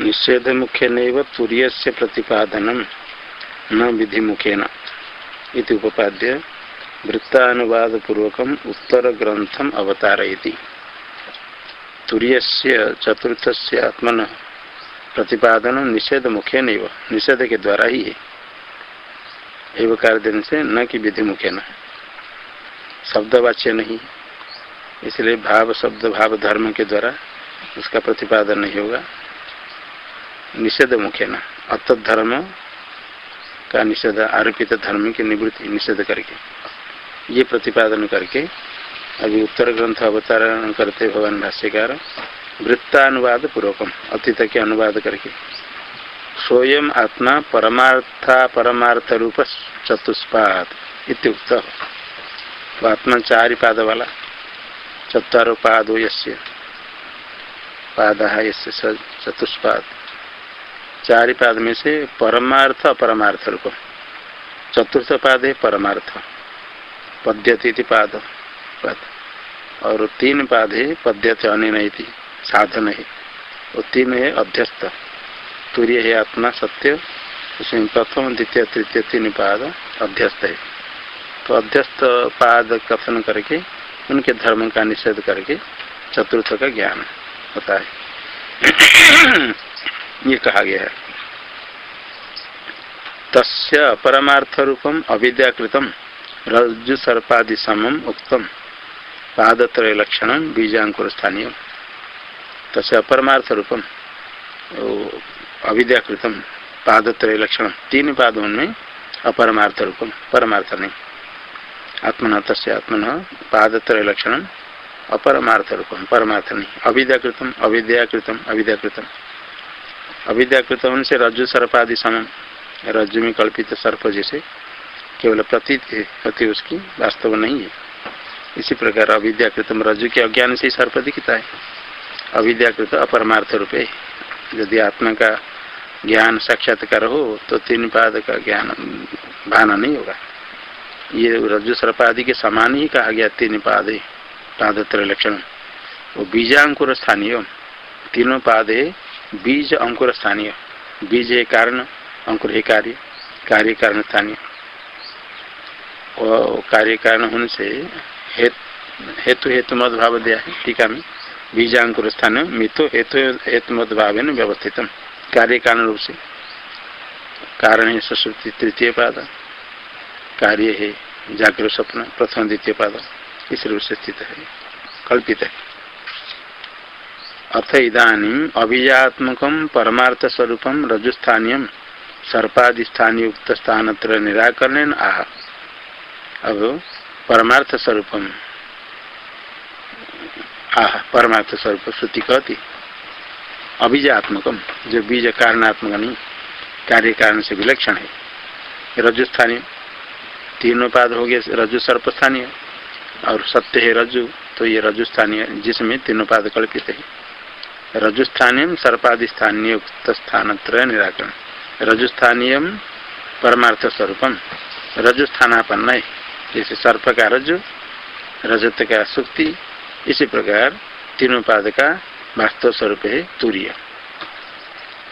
निषेध मुख्य नैव तुरीय से प्रतिपादन न विधि मुखेन इति उपाद्य वृत्तानुवाद पूर्वक उत्तर ग्रंथम अवतारयति। तुरीय चतुर्थ से आत्मन प्रतिपादन निषेध मुखे नहीं निषेध के द्वारा ही है। एवं कार्य से न कि विधि मुखे न शब्दवाच्य नहीं। इसलिए भाव शब्द भाव धर्म के द्वारा उसका प्रतिपादन नहीं होगा। निषेध मुखे न अत धर्म का निषेध, आरोपित धर्म की निवृत्ति निषेध करके। ये प्रतिपादन करके अभी उत्तर ग्रंथ अवतारण करते भगवान भाष्यकार, वृत्तानुवाद पूर्वकम, अतीत के अनुवाद करके। स्वयं आत्मा परमार्था परमार्थ रूप चतुष्पाद इत्युक्त। तो आत्मा चारि पाद वाला चतरो पादो यस्य पाद चतुष्पाद। चारि पाद में से परमार्थ, अपरमार्थ रूप चतुर्थ पाद है परमार्थ। पद्यति पाद पाद। और तीन पाद है पद्यत अनिन साधन है। और तीन है अध्यस्त तुर्य है आत्मा, सत्य। उसमें प्रथम, द्वितीय, तृतीय तीन पाद अध्यस्त है। तो अध्यस्त पाद कथन करके, उनके धर्म का निषेध करके चतुर्थ का ज्ञान होता है। ये कहा गया है। तस्य परमार्थ रूपम अविद्याकृतम रज्जु सर्पादि समम उक्तम पादत्रय लक्षण बीजांकुर स्थानीय तस्य अपरमार्थ रूपम अविद्याकृतम पादत्रय लक्षण तीन पादों में अपरमार्थ रूपम परमार्थ नहीं। आत्मन तस्य आत्मन पादत्रय लक्षण अपरमार्थ रूपम परमार्थ नहीं। अविद्याकृतम अविद्याकृतम अविद्याकृतम। अविद्याकृत से रज्जु सर्प आदि समम रज्जु में कल्पित सर्प जैसे केवल प्रतीत है, प्रति उसकी वास्तव नहीं है। इसी प्रकार अविद्याकृतम रज्जु के अज्ञान से ही सर्प दिखता है। अविद्याकृत अपरमार्थ रूपे। यदि आत्मा का ज्ञान साक्षात्कार हो तो तीन पाद का ज्ञान भाना नहीं होगा। ये रज्जु सर्पादि के समान ही कहा गया तीन पाद पादत्र लक्षण। वो बीजांकुर स्थानीय तीनों पाद बीज अंकुर स्थानीय, बीज है कारण अंकुर है कार्य कार्य कारण स्थानीय। कार्य कारण होने से हेतु हेतु मत भाव दिया है, टीका में। बीजांकुर स्थान मितो हेतु हेतु मत भाव व्यवस्थित कार्य कारण रूप से। कारण है सुश्रुति, तृतीय पाद। कार्य है जागृत स्वप्न, प्रथम द्वितीय पाद। इस रूप से स्थित है, कल्पित है। अथ इधानी अभिजात्मक परमार्थ स्वरूप रजुस्थानीय सर्पाधिष्ठानीय उक्त स्थान निराकरण आह। अब परमार्थ आह परमार्थ स्वरूप श्रुति कहती। अभिजात्मकम जो बीज कारणात्मक नहीं कार्य कारण से विलक्षण है। रजुस्थानीय तीनों पाद हो गए रजु सर्पस्थानीय, और सत्य है रज्जु तो ये रजुस्थानीय जिसमें तीनों पाद कल्पित है। रजुस्थानीय सर्पाधिस्थानीय उक्त स्थान निराकरण। रजुस्थानीय परमार्थ स्वरूपम रजुस्थानापन्न जैसे सर्प का रजु, रजत का सुक्ति, इसी प्रकार तीनों पाद का वास्तव स्वरूप है तूर्य।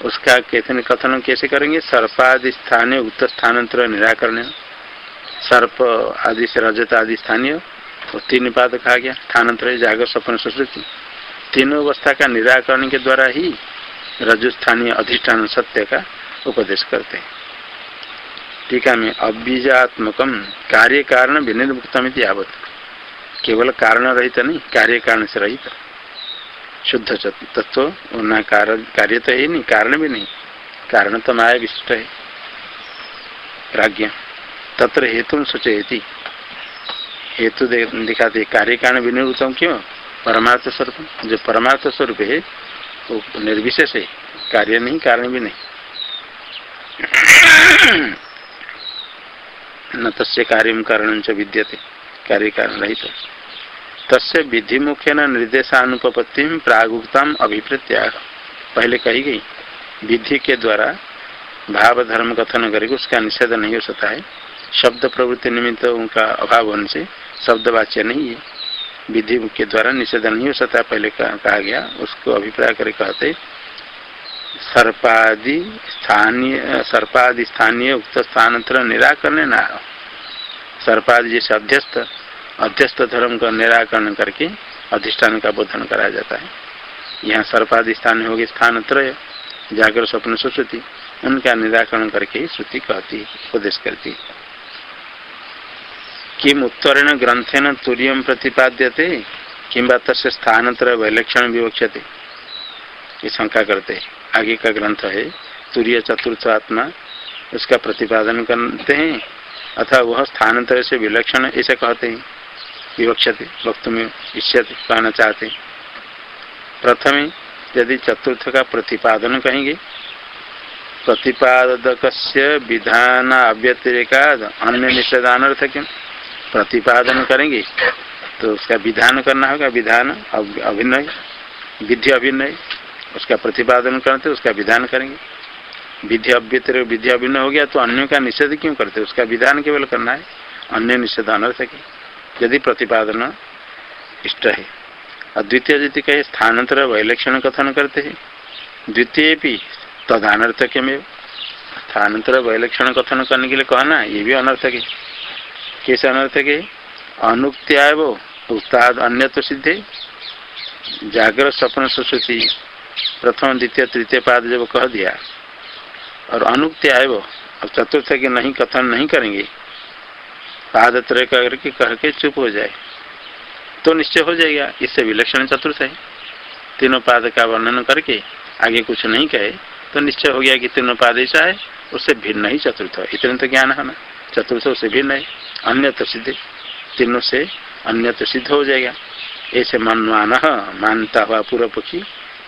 उसका कथन कथन कैसे करेंगे? सर्पादि स्थानीय उक्त स्थानांतर निराकरण। सर्प आदि से रजत आदि स्थानीय तो तीन पाद कहा गया। स्थानांतर जागर सपन सुश्रुति। तीनों अवस्था का निराकरण के द्वारा ही रजुस्थानीय अधिष्ठान सत्य का उपदेश करते हैं। टीका में अबीजात्मकम कार्य कारण विनिर्मुक्तम यावत। केवल कारण रहित नहीं कार्य कारण से रहित। शुद्ध तत्व न कार्य तो है नहीं, कारण भी नहीं। कारण तो माया विशिष्ट है। प्राज्ञ तत्र हेतु सूचयती। हेतु दिखाते कार्य कारण विनिर्मुक्तम क्यों? परमार्थ स्वरूप। जो परमार्थ स्वरूप है, वो निर्विशेष है। कार्य नहीं, कारण भी नहीं। न तस्य कार्य कारण च विद्यते। कार्य कारण रहित। तस्य विधि मुख्यन निर्देशानुपत्ति प्रागुक्ता अभिप्रत्या पहले कही गई, विधि के द्वारा भाव धर्म कथन करके उसका निषेध नहीं हो सकता है। शब्द प्रवृत्ति निमित्त उनका अभाव होने से शब्दवाच्य नहीं है। विधि के द्वारा निषेध नहीं हो सकता पहले कहा गया। उसको अभिप्राय कर कहते, सर्पादि स्थानीय सर्पादि स्थानीय उक्त स्थान निराकरण ना सर्पादि जैसे अध्यस्त अध्यस्त धर्म का निराकरण करके अधिष्ठान का बोधन कराया जाता है। यहाँ सर्पादि स्थान होगी स्थान त्रय जागर स्वप्न सुश्रुति, उनका निराकरण करके ही श्रुति कहती, उपदेश करती। किम उत्तरेण ग्रंथेन तुरीय प्रतिपाद्यते, किंबा तस् स्थान वैलक्षण विवक्षते ये शंका करते आगे का ग्रंथ है, तुरीय चतुर्थ आत्मा, उसका प्रतिपादन करते हैं अथवा वह स्थानांतर से विलक्षण ऐसे कहते हैं। विवक्षते वक्त में इष्यते, कहना चाहते प्रथम, यदि चतुर्थ का प्रतिपादन कहेंगे प्रतिपादक विधान अव्यतिरेका अन्य निषेधान अर्थ क्यों प्रतिपादन करेंगे तो उसका विधान करना होगा, विधान अभिनय, विधि अभिनय, उसका प्रतिपादन करते उसका विधान करेंगे। विधि अभ्यतर विधि अभिनय हो गया तो अन्य का निषेध क्यों करते उसका विधान केवल करना है, अन्य निषेध अनर्थ के। यदि प्रतिपादन इष्ट है। अद्वितीय यदि कहे, स्थानांतर वैलक्षण कथन करते हैं। द्वितीय भी तदानर्थक में। स्थानांतर वैलक्षण कथन करने के लिए कहना ये भी अनर्थक है कैसे अनर्थक है अनुक्त्या वो उत्ताद अन्य तो सिद्धे। जागृत स्वप्न सुश्रुति, प्रथम, द्वितीय, तृतीय पाद जब कह दिया। और अनुक्त्या है वो अब चतुर्थ के नहीं कथन नहीं करेंगे। पाद त्रय करके कह के चुप हो जाए। तो निश्चय हो जाएगा, इससे विलक्षण चतुर्थ है। तीनों पाद का वर्णन करके आगे कुछ नहीं कहे तो निश्चय हो गया कि तीनों पाद ऐसा है, उससे भिन्न ही चतुर्थ इतने तो ज्ञान है ना? चतुर्थ उससे भिन्न है। अन्य तो सिद्ध तीनों से अन्य तो सिद्ध हो जाएगा। ऐसे मनमान मानता हुआ पूर्व पक्षी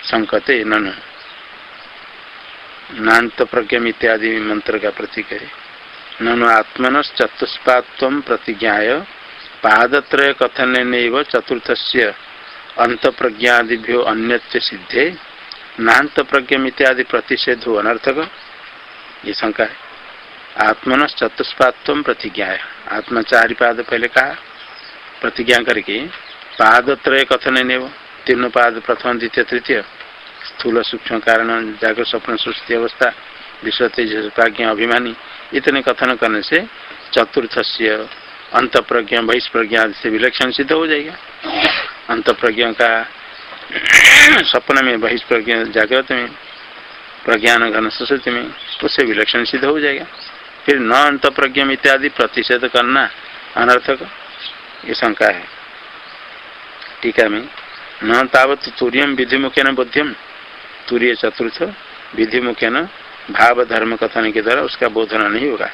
संकते ननु। नान्त प्रज्ञम इत्यादि मंत्र का प्रतीक है। ननु आत्मन चतुष्पात्व प्रतिज्ञा पादत्रय कथन चतुर्थ से अंत प्रज्ञादिभ्यो अन्य सिद्धे। नान्त प्रज्ञम इत्यादि प्रतिषेध हो अनर्थक। ये शंका है। आत्मन चतुष्पात्व प्रतिज्ञा है आत्मा चार पाद पहले कहा प्रतिज्ञा करके पाद त्रय कथन ने तीनों पाद प्रथम, द्वितीय, तृतीय स्थूल सूक्ष्म कारण जागर स्वप्न सुस्ती अवस्था विश्व तेज प्राज्ञा अभिमानी, इतने कथन करने से चतुर्थ से अंत प्रज्ञा बहिष्प्रज्ञा से विलक्षण सिद्ध हो जाएगा। अंत प्रज्ञा का स्वप्न में, बहिष्प्रज्ञा जागृत में, प्रज्ञान घन सुश्रुति में, उससे विलक्षण सिद्ध हो जाएगा। फिर न अंत प्रज्ञा इत्यादि प्रतिषेध करना अनर्थक। ये शंका है। टीका में न तावत तूर्यम विधि मुख्य बोध्यम तूर्य चतुर्थ विधि मुख्य न भाव धर्म कथन के द्वारा उसका बोधन नहीं होगा।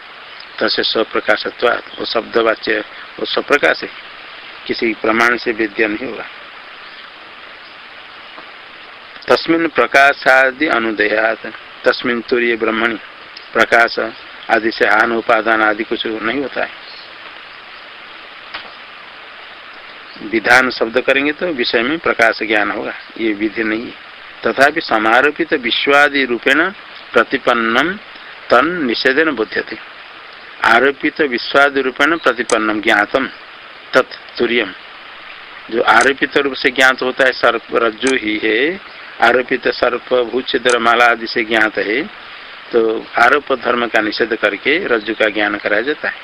तसे स्वप्रकाशत्व वो शब्द वाच्य वो स्वप्रकाश है। किसी प्रमाण से विद्या नहीं होगा। तस्मिन प्रकाशादि अनुदयात तस्मिन तूर्य ब्रह्मणि, प्रकाश आदि से आन उपादान आदि कुछ नहीं होता है। विधान शब्द करेंगे तो विषय में प्रकाश ज्ञान होगा, ये विधि नहीं है। तथापि समारोपित विश्वादि रूपेण प्रतिपन्नम तन निषेधन बुध्यते। आरोपित विश्वादि रूपेण प्रतिपन्नम ज्ञातम तत्तुर्यम जो आरोपित रूप से ज्ञात होता है, सर्प रज्जु ही है। आरोपित सर्प भूचिद्र माला आदि से ज्ञात है। तो आरोप धर्म का निषेध करके रज्जु का ज्ञान कराया जाता है।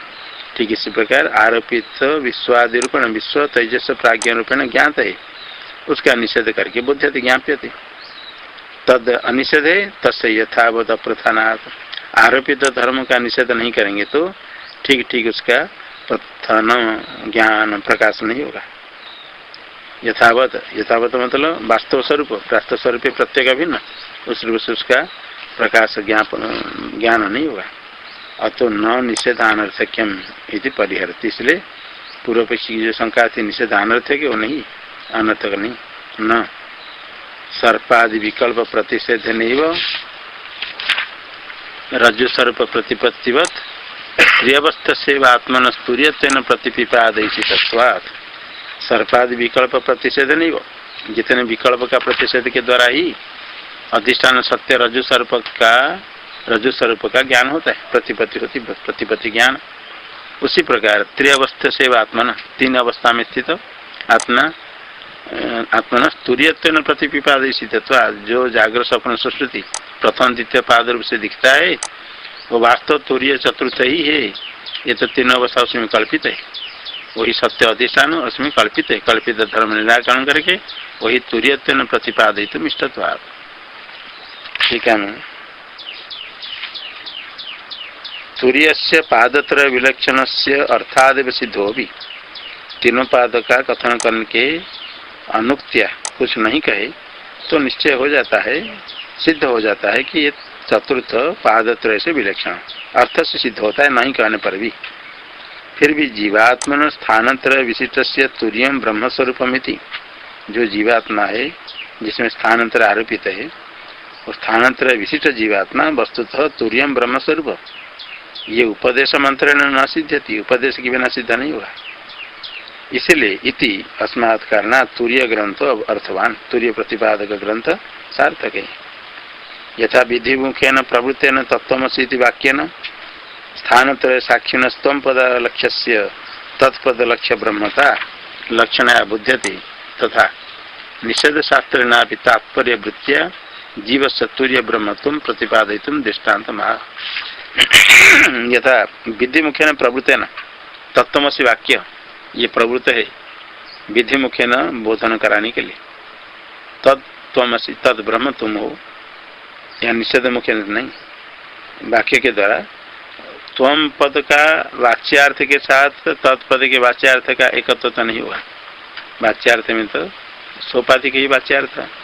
ठीक इसी प्रकार आरोपित विश्वादि रूपेण विश्व तेजस प्राज्ञ रूपेण ज्ञात है। उसका निषेध करके बुद्धि ज्ञाप्यते। तद अनिषेध है तस् यथावत प्रथानाथ आरोपित धर्म का निषेध नहीं करेंगे तो ठीक ठीक उसका प्रथन, ज्ञान प्रकाश नहीं होगा। यथावत यथावत मतलब वास्तव स्वरूप वास्तव स्वरूप प्रत्येक अभिन्न। उस रूप से उसका प्रकाश ज्ञापन ज्ञान नहीं होगा अतो न निषेध अनर्थक्यम यदि परिहरती। इसलिए पूर्व पक्षी की जो शंका थी निषेध अनर्थक वो नहीं? अनर्थक नहीं। न। सर्पादि विकल्प प्रतिषेध नहीं वो रज्जु सर्प प्रतिपत्तिवत। त्रियवस्थ से आत्मन स्तूर्यन प्रतिपिपादित सर्पादि विकल्प प्रतिषेध नहीं हो जितने विकल्प का प्रतिषेध के द्वारा ही अधिष्ठान सत्य रजु सर्प का, रजु स्वरूप का ज्ञान होता है, प्रतिपत्ति होती प्रतिपत्ति ज्ञान। उसी प्रकार त्रिअवस्थ से आत्मा तीन अवस्था में स्थित आत्मा आत्मन तुरीयत्व प्रतिपिपादित जो जागृत स्वप्न सुश्रुति, प्रथम द्वितीय पाद रूप से दिखता है, वो वास्तव तुरीय चतुर्थ ही है। ये तो तीनों अवस्था उसमें कल्पित है। वही सत्य अधिष्ठान उसमें कल्पित है। कल्पित धर्म निराकरण करके वही तुरीयत्व प्रतिपादित इष्टत्वाद है मैं तुरीय से पादत्र विलक्षण से अर्थादेव सिद्धो भी तीनों पाद का कथन करने के अनुक्तिया कुछ नहीं कहे तो निश्चय हो जाता है, सिद्ध हो जाता है कि ये चतुर्थ पादत्रय से विलक्षण। अर्थ से सिद्ध होता है, नहीं कहने पर भी। फिर भी जीवात्मन स्थानंतर विशिष्ट से तुरीय ब्रह्मस्वरूपमिति। जो जीवात्मा है, जिसमें स्थानांतर आरोपित है स्थानांतर विशिष्ट जीवात्मा वस्तुतः तुरीयम ब्रह्मस्वरूप। ये उपदेश मंत्र न सिद्धति उपदेश के बिना सिद्ध नहीं हुआ। इसलिए इति अस्मात् कारण तूर्य ग्रंथ अर्थवान, तूर्य प्रतिपादक ग्रंथ सार्थक है। यथा विधि मुखेन, प्रवृत्तेन तत्वसी वाक्यन स्थानत्रय साक्षिण स्तम पद लक्ष्य तत्पद लक्ष्य ब्रह्मता लक्षण बुध्यति तथा निषेध शास्त्र तात्पर्य वृत्तिया जीव सत्तूर्य ब्रह्मत्व प्रतिपादित दृष्टांत यथा विधि मुखेन प्रवृत्तेन तत्वसी वाक्य, ये प्रवृत्त है विधि मुखे न बोधन कराने के लिए। तद तमसी तद ब्रह्म तुम हो या निषेध मुख्य नहीं। वाक्य के द्वारा त्वम पद का वाच्यार्थ के साथ तत्पद के वाच्यार्थ का एकत्व तो नहीं हुआ। वाच्यार्थ में तो सोपाधि के ही वाच्यार्थ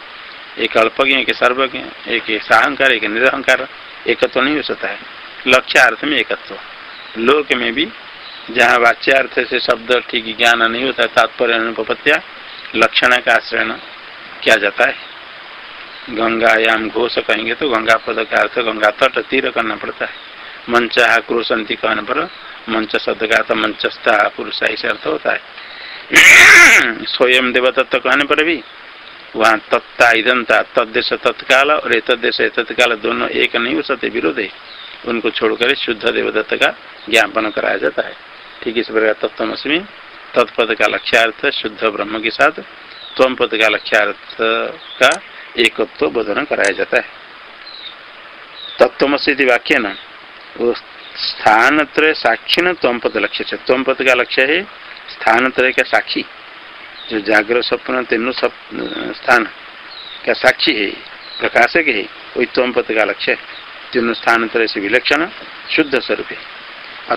एक अल्पज्ञ एक सर्वज्ञ एक साहंकार, एक निरहंकार, एकत्व नहीं हो सकता है। लक्ष्यार्थ में एकत्व। लोक में भी जहाँ वाच्यार्थ से शब्द ठीक ज्ञान नहीं होता है तात्पर्य अनुपत्या लक्षण का आश्रय किया जाता है। गंगायाम घोष कहेंगे तो गंगा पद का अर्थ गंगा तट तीर करना पड़ता है। मंच क्रोशंती कहने पर मंच शब्द का अर्थ मंचस्था, पुरुष ऐसे अर्थ होता है। स्वयं देवतत्व कहने पर भी वहाँ तत्ता इदंता तद्देश तत्काल और एतदेश तत्काल दोनों एक नहीं हो सकते विरोध है उनको छोड़कर शुद्ध देवदत्त का ज्ञापन कराया जाता है ठीक इस प्रकार तत्वमसी तत्पद का लक्ष्यार्थ शुद्ध ब्रह्म के साथ तम पद का लक्ष्यार्थ का एकत्व बोधन कराया जाता है तत्वमसी वाक्य न स्थान त्रय साक्षी न तम पद लक्ष्य तम पद का लक्ष्य है स्थान त्रय का साक्षी जो जागृत स्वप्न तीनों स्थान का साक्षी है, प्रकाशक है वही तम पद का लक्ष्य है। तीनों स्थान तरह से विलक्षण, शुद्ध स्वरूप है।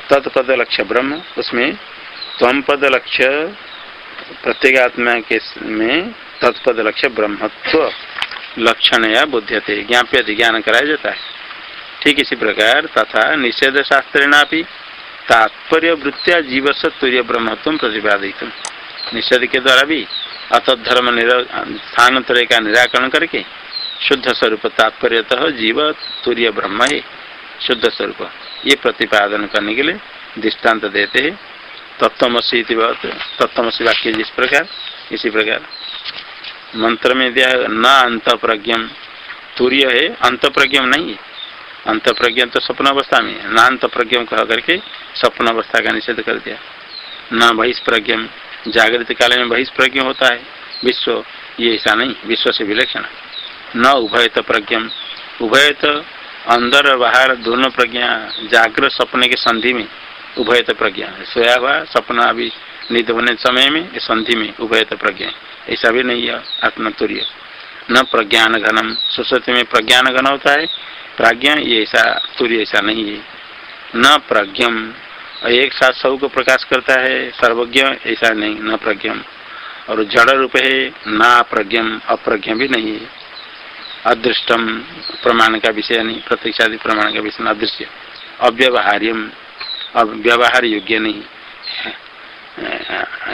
तत्पद लक्ष्य ब्रह्म, उसमें तम पद लक्ष्य, प्रत्येगात्मा के में तत्पद लक्ष्य ब्रह्मत्व लक्षण या बुद्धते ज्ञाप्य ज्ञान कराया जाता है। ठीक इसी प्रकार तथा निषेध शास्त्र भी तात्पर्य वृत्तिया जीवस तुर्य ब्रह्मत्व प्रतिपादित निषेध के द्वारा भी अतधर्म स्थान तरह का निराकरण करके शुद्ध स्वरूप तात्पर्यतः जीव तूर्य ब्रह्म है शुद्ध स्वरूप। ये प्रतिपादन करने के लिए दृष्टांत देते हैं। तत्वमसी तत्वमसी वाक्य जिस प्रकार, इसी प्रकार। मंत्र में दिया न अंत प्रज्ञम तूर्य है अंत प्रज्ञम नहीं है। अंत प्रज्ञ तो स्वप्न अवस्था में न अंत प्रज्ञम कह करके स्वप्न अवस्था का निषेध कर दिया। न बहिष्प्रज्ञम जागृत काल में बहिष्प्रज्ञ होता है, विश्व ये ऐसा नहीं, विश्व से विलक्षण न उभयत प्रज्ञम उभयत अंदर बाहर दोनों प्रज्ञा, जागृत सपने के संधि में उभयत प्रज्ञा सोया हुआ सपना अभी निध होने समय में संधि में उभयत प्रज्ञा ऐसा भी नहीं है आत्मतुर्य न प्रज्ञान घनम सुसति में प्रज्ञान घन होता है, प्राज्ञा ये ऐसा तुर्य ऐसा नहीं है। न प्रज्ञम एक साथ सबको प्रकाश करता है, सर्वज्ञ, ऐसा नहीं, न प्रज्ञम। और जड़ रूप है, ना प्रज्ञम, अप्रज्ञ भी नहीं है। अदृष्टम, प्रमाण का विषय नहीं, प्रत्यक्षादि प्रमाण का विषय अदृश्य। अव्यवहार्यम व्यवहार योग्य नहीं।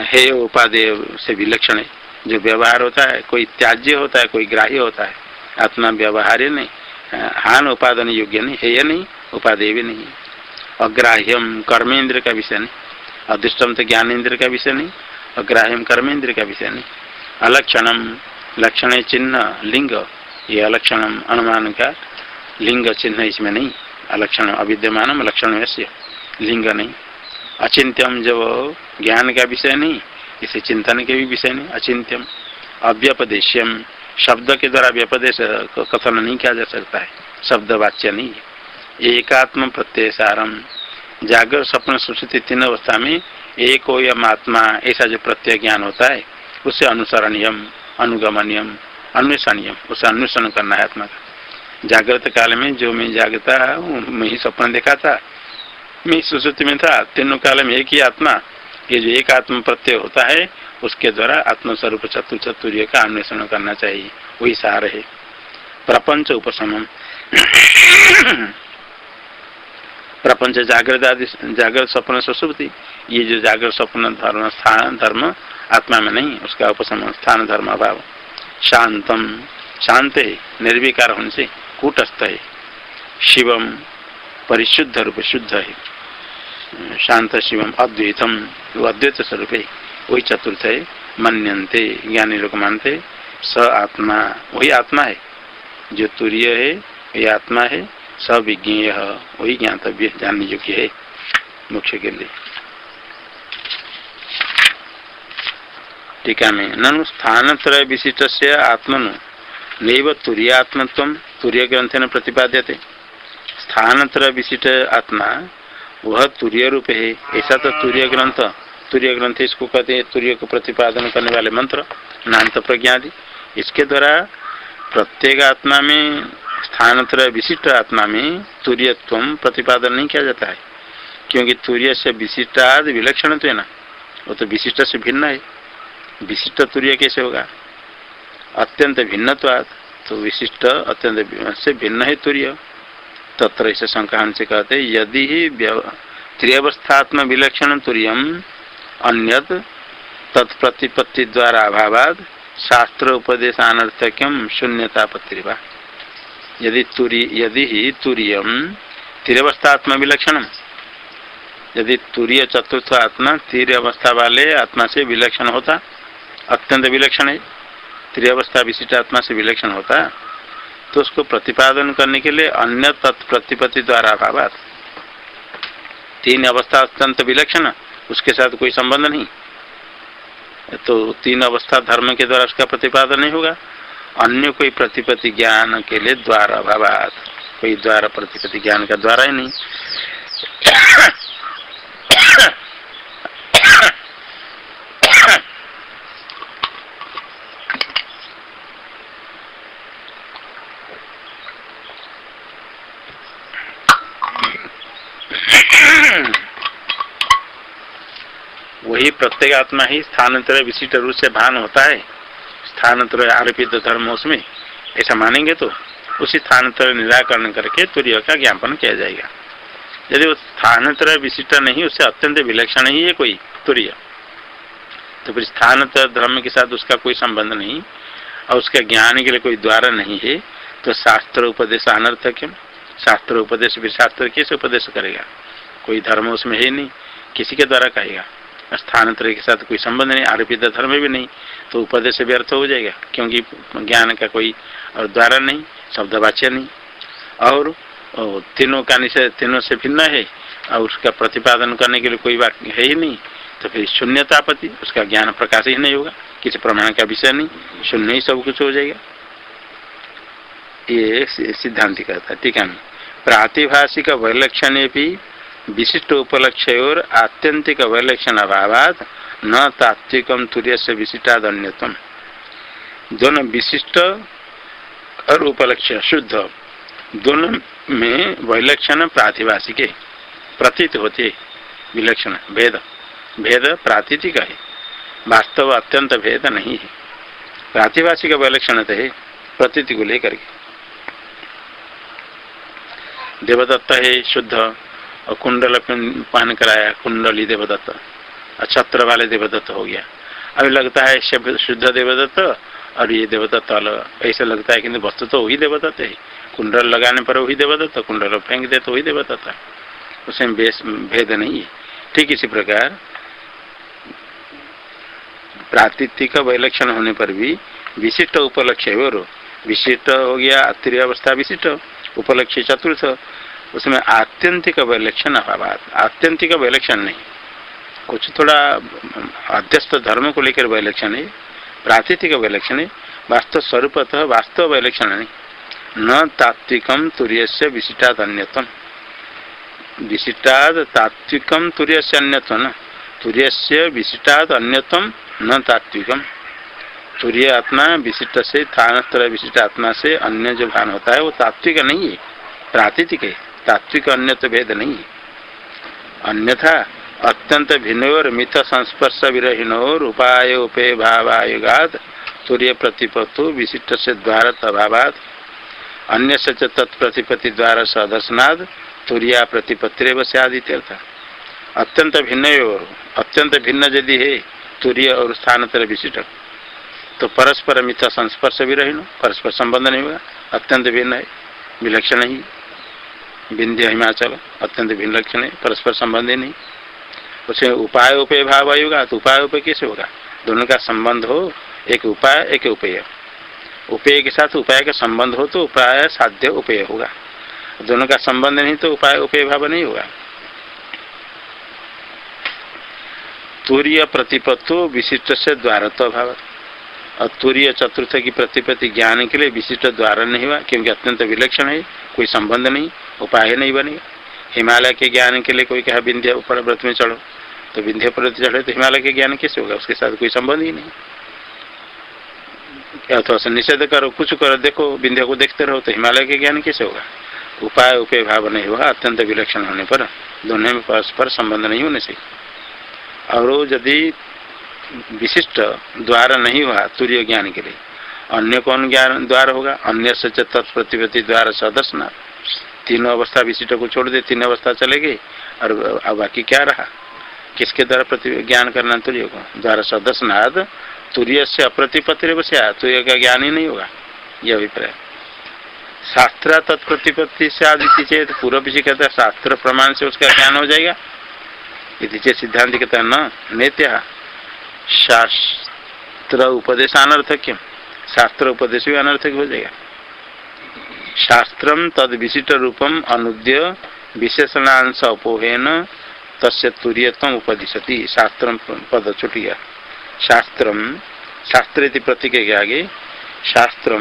है उपादेय से विलक्षण है। जो व्यवहार होता है, कोई त्याज्य होता है, कोई ग्राह्य होता है, आत्मा व्यवहार्य नहीं। हान उपादन योग्य नहीं है नहीं, उपादेय भी नहीं अग्राह्यम कर्मेंद्र का विषय नहीं। अदृष्टम तो ज्ञानेन्द्र का विषय नहीं अग्राह्यम कर्मेंद्र का विषय नहीं। अलक्षणम लक्षण चिन्ह, लिंग। ये अलक्षण अनुमान का लिंग चिन्ह इसमें नहीं। अलक्षण अविद्यमान लक्षण लिंग नहीं। अचिंत्यम जब ज्ञान का विषय नहीं, इसे चिंतन के भी विषय नहीं। अचिंत्यम अव्यपदेश्यम शब्द के द्वारा व्यपदेश कथन नहीं किया जा सकता है। शब्द वाच्य नहीं। है एकात्म प्रत्यय सारम जागर स्वप्न सुश्रुति तीन अवस्था में एक हो यम आत्मा ऐसा जो प्रत्यय ज्ञान होता है उससे अनुसरणीयम, अनुगमनियम, अन्वेषणीयम, उसे अन्वेषण करना है आत्मा का। जागृत काल में जो मैं जागता मैं ही स्वप्न देखा था मैं सुश्रुति में था, तीनों काल में एक ही आत्मा। ये जो एक आत्म प्रत्यय होता है, उसके द्वारा आत्मस्वरूप चतुर चतुर्य का अन्वेषण करना चाहिए। वही सार है। प्रपंच उपशम प्रपंच जागृत आदि, जागृत स्वप्न सुसुप्ति, ये जो जागृत स्वप्न धर्म, स्थान, धर्म, आत्मा में नहीं, उसका उपशम स्थान धर्म अभाव। शांतम, शांत है निर्विकार होने से कूटस्थ है। शिवम, परिशुद्ध रूप शुद्ध है। शांत शिवम अद्वैतम, वो अद्वैत स्वरूप है। वही चतुर्थ है मनते ज्ञानी लोग मानते, स आत्मा, वही आत्मा है। जो तुरीय है, वही आत्मा है। सविज्ञेय, वही ज्ञातव्य जानने योग्य है मुख्य के लिए। टीका में ननु स्थान त्रय विशिष्ट से आत्मनु, नैव तुरीयात्मत्व तुरीय ग्रंथ न प्रतिपाद्य स्थान त्रय विशिष्ट आत्मा, वह तुरीय रूप है, ऐसा तो तुरीय ग्रंथ तुरीय ग्रंथ इसको कहते हैं, तुरीय को प्रतिपादन करने वाले मंत्र, नान्त प्रज्ञा आदि इसके द्वारा प्रत्येक आत्मा में स्थानत्र विशिष्ट आत्मा में तुरीयत्व प्रतिपादन नहीं किया जाता है। क्योंकि तुरीय से विशिष्टाद विलक्षण तो है ना। वो तो विशिष्ट से भिन्न है। विशिष्ट तुरीय कैसे होगा? अत्यंत भिन्न तो विशिष्ट अत्यंत से भिन्न है तुरीय। तत्र इसे शंका से कहते यदि ही त्रियवस्थात्म विलक्षण तुरीयम, अन्यत तत्प्रतिपत्ति द्वारा अभावाद शास्त्र उपदेश अनर्थक्यम शून्यतापत्रिवा यदि तुरी यदि ही तुरीयम तिरवस्थात्म विलक्षण यदि तुरीय चतुर्थ आत्मा तीर अवस्था वाले आत्मा से विलक्षण होता, अत्यंत विलक्षण है। त्रिअवस्था विशिष्ट आत्मा से विलक्षण होता तो उसको प्रतिपादन करने के लिए अन्य तत्प्रतिपत्ति द्वारा अभाव तीन अवस्था अत्यंत विलक्षण, उसके साथ कोई संबंध नहीं। तो तीन अवस्था धर्म के द्वारा उसका प्रतिपादन नहीं होगा। अन्य कोई प्रतिपति ज्ञान के लिए द्वार अभाव कोई द्वार प्रतिपति ज्ञान का द्वारा ही नहीं। वही प्रत्येक आत्मा ही स्थानांतर विशिष्ट रूप से भान होता है। स्थानांतर आरोपित धर्म उसमें, ऐसा मानेंगे तो उसी स्थानांतर निराकरण करके तुरय का ज्ञापन किया जाएगा। यदि वो स्थानांतर विशिष्ट नहीं, उससे अत्यंत विलक्षण ही है कोई तुरय। तो फिर स्थानांतर धर्म के साथ उसका कोई संबंध नहीं और उसका ज्ञान के लिए कोई द्वारा नहीं है तो शास्त्र उपदेश अनर्थक शास्त्र उपदेश भी शास्त्र कैसे उपदेश करेगा। कोई धर्म उसमें है नहीं, किसी के द्वारा कहेगा। स्थानांतर के साथ कोई संबंध नहीं, आरोपित धर्म भी नहीं तो उपदेश व्यर्थ हो जाएगा, क्योंकि ज्ञान का कोई और द्वारा नहीं, शब्दवाच्य नहीं। और तीनों का निषेध, तीनों से भिन्न है, और उसका प्रतिपादन करने के लिए कोई बात है ही नहीं तो फिर शून्यतापति उसका ज्ञान प्रकाश ही नहीं होगा, किसी प्रमाण का विषय नहीं, शून्य ही सब कुछ हो जाएगा। ये सिद्धांत कहता है, ठीक है। प्रातिभाषिक वैलक्षण भी विशिष्ट उपलक्ष्य और आत्यंतिक वैलक्षण अभाव न तात्विक तुर्य से विशिष्टाद अन्यतम दोनों विशिष्ट और उपलक्ष्य शुद्ध। दोनों में वैलक्षण प्रातिभाषिक। प्रतीत होते। विलक्षण। भेद। भेद प्रातिथिक है। वास्तव अत्यंत भेद नहीं है। प्रातिभाषिक वैलक्षण है। प्रतीति को लेकर के। देवदत्त है शुद्ध। और कुंडल पहन कराया, कुंडली देवदत्त। छत्र वाले देवदत्त हो गया। अभी लगता है शुद्ध देवदत्त और ये देवदत्त अलग ऐसा लगता है कि वस्तु तो वही देवदत्त है। कुंडल लगाने पर वही देवदत्त, कुंडल फेंक दे तो वही देवदत्त है। उसमें भेद नहीं है। ठीक इसी प्रकार प्रातिथिक वैलक्षण होने पर भी विशिष्ट उपलक्ष्य है विशिष्ट हो गया, अतिरिय अवस्था विशिष्ट, उपलक्ष्य चतुर्थ। उसमें आत्यंतिक वैलक्षण अभाव आत्यंतिक वैलक्षण नहीं। कुछ थोड़ा अध्यस्त धर्म को लेकर वैलक्षण है प्रातिथिक वैलक्षण वास्तव स्वरूपतः वास्तव वैलक्षण नहीं। न तात्विकम तुर्य से विशिष्टाद अन्यतम विशिष्टाद तात्विकम तुर्य से अन्यत्व न। तुर्य से विशिष्टाद अन्यतम न तात्विकम तुर्य आत्मा विशिष्ट से स्थानस्तर विशिष्ट आत्मा से अन्य जो भान होता है, वो तात्विक नहीं है। प्रातिथिक है। तात्विक अन्य तो भेद नहीं अन्यथा अत्यंत भिन्नोर मिथ संस्पर्श विरहीनोर उपाय उपे भावायुगाद तुर्य प्रतिपत्तु विशिष्ट से द्वार अभावाद, अन्य से तत्प्रतिपत्ति द्वारा सदर्शनाद, तुरिया प्रतिपत्ति सदित्यर्थ अत्यंत भिन्न अत्यंत भिन्न यदि है, तुर्य और स्थानतर विशिष्ट। तो परस्पर मिथ्या संस्पर्श भी परस्पर संबंध नहीं होगा, अत्यंत भिन्न है, विलक्षण ही विंध्य हिमाचल, अत्यंत भिन्न लक्षण है, परस्पर संबंध ही नहीं। उसमें उपाय उपय भाव आएगा तो उपाय उपेय कैसे होगा? दोनों का संबंध हो, एक उपाय, एक उपेय। उपेय के साथ उपाय का संबंध हो तो उपाय, साध्य, उपेय होगा। दोनों का संबंध नहीं तो उपाय, उपेय भाव नहीं होगा। तूर्य प्रतिपत्तो विशिष्ट से द्वारत्व भाव और तूर्य चतुर्थ की प्रतिपत्ति ज्ञान के लिए विशिष्ट द्वार नहीं हुआ, क्योंकि अत्यंत विलक्षण है, कोई संबंध नहीं, उपाय नहीं बनेगा हिमालय के ज्ञान के लिए कोई कहा विंध्य व्रत में चढ़ो तो विंध्य पर्वत चढ़े तो हिमालय के ज्ञान कैसे होगा? उसके साथ कोई संबंध ही नहीं। अथवा तो निषेध करो, कुछ करो, देखो, विंध्य को देखते रहो तो हिमालय के ज्ञान कैसे होगा? उपाय उपय भाव नहीं होगा अत्यंत विलक्षण होने पर, दोनों में परस्पर संबंध नहीं होने से। और यदि विशिष्ट द्वार नहीं हुआ, तुर्य ज्ञान के लिए। अन्य कौन ज्ञान द्वार होगा? अन्य से तत्प्रतिपत्ति द्वार सदर्शना। तीनों अवस्था विशिष्ट को छोड़ दे, तीन अवस्था चले गई। और बाकी क्या रहा? किसके द्वारा प्रति ज्ञान करना तुर्य को? द्वारा सदस्यनाद तुर्य से बसा तुर्य का ज्ञान ही नहीं होगा। यह अभिप्राय। शास्त्र तत्प्रतिपत्ति से आदि चेत, पूर्व जी कहता है, शास्त्र प्रमाण से उसका ज्ञान हो जाएगा। यदि सिद्धांत कहता है, न, नेत्या। शास्त्र उपदेश अनर्थक शास्त्र उपदेश भी अनर्थक हो जाएगा। शास्त्र तद विशिष्ट रूपम अनुद्य विशेषणांश अपोहेन तस्य तुरीयत्म उपदिशति। शास्त्र पद छुटिया शास्त्र शास्त्र प्रतीक के आगे शास्त्र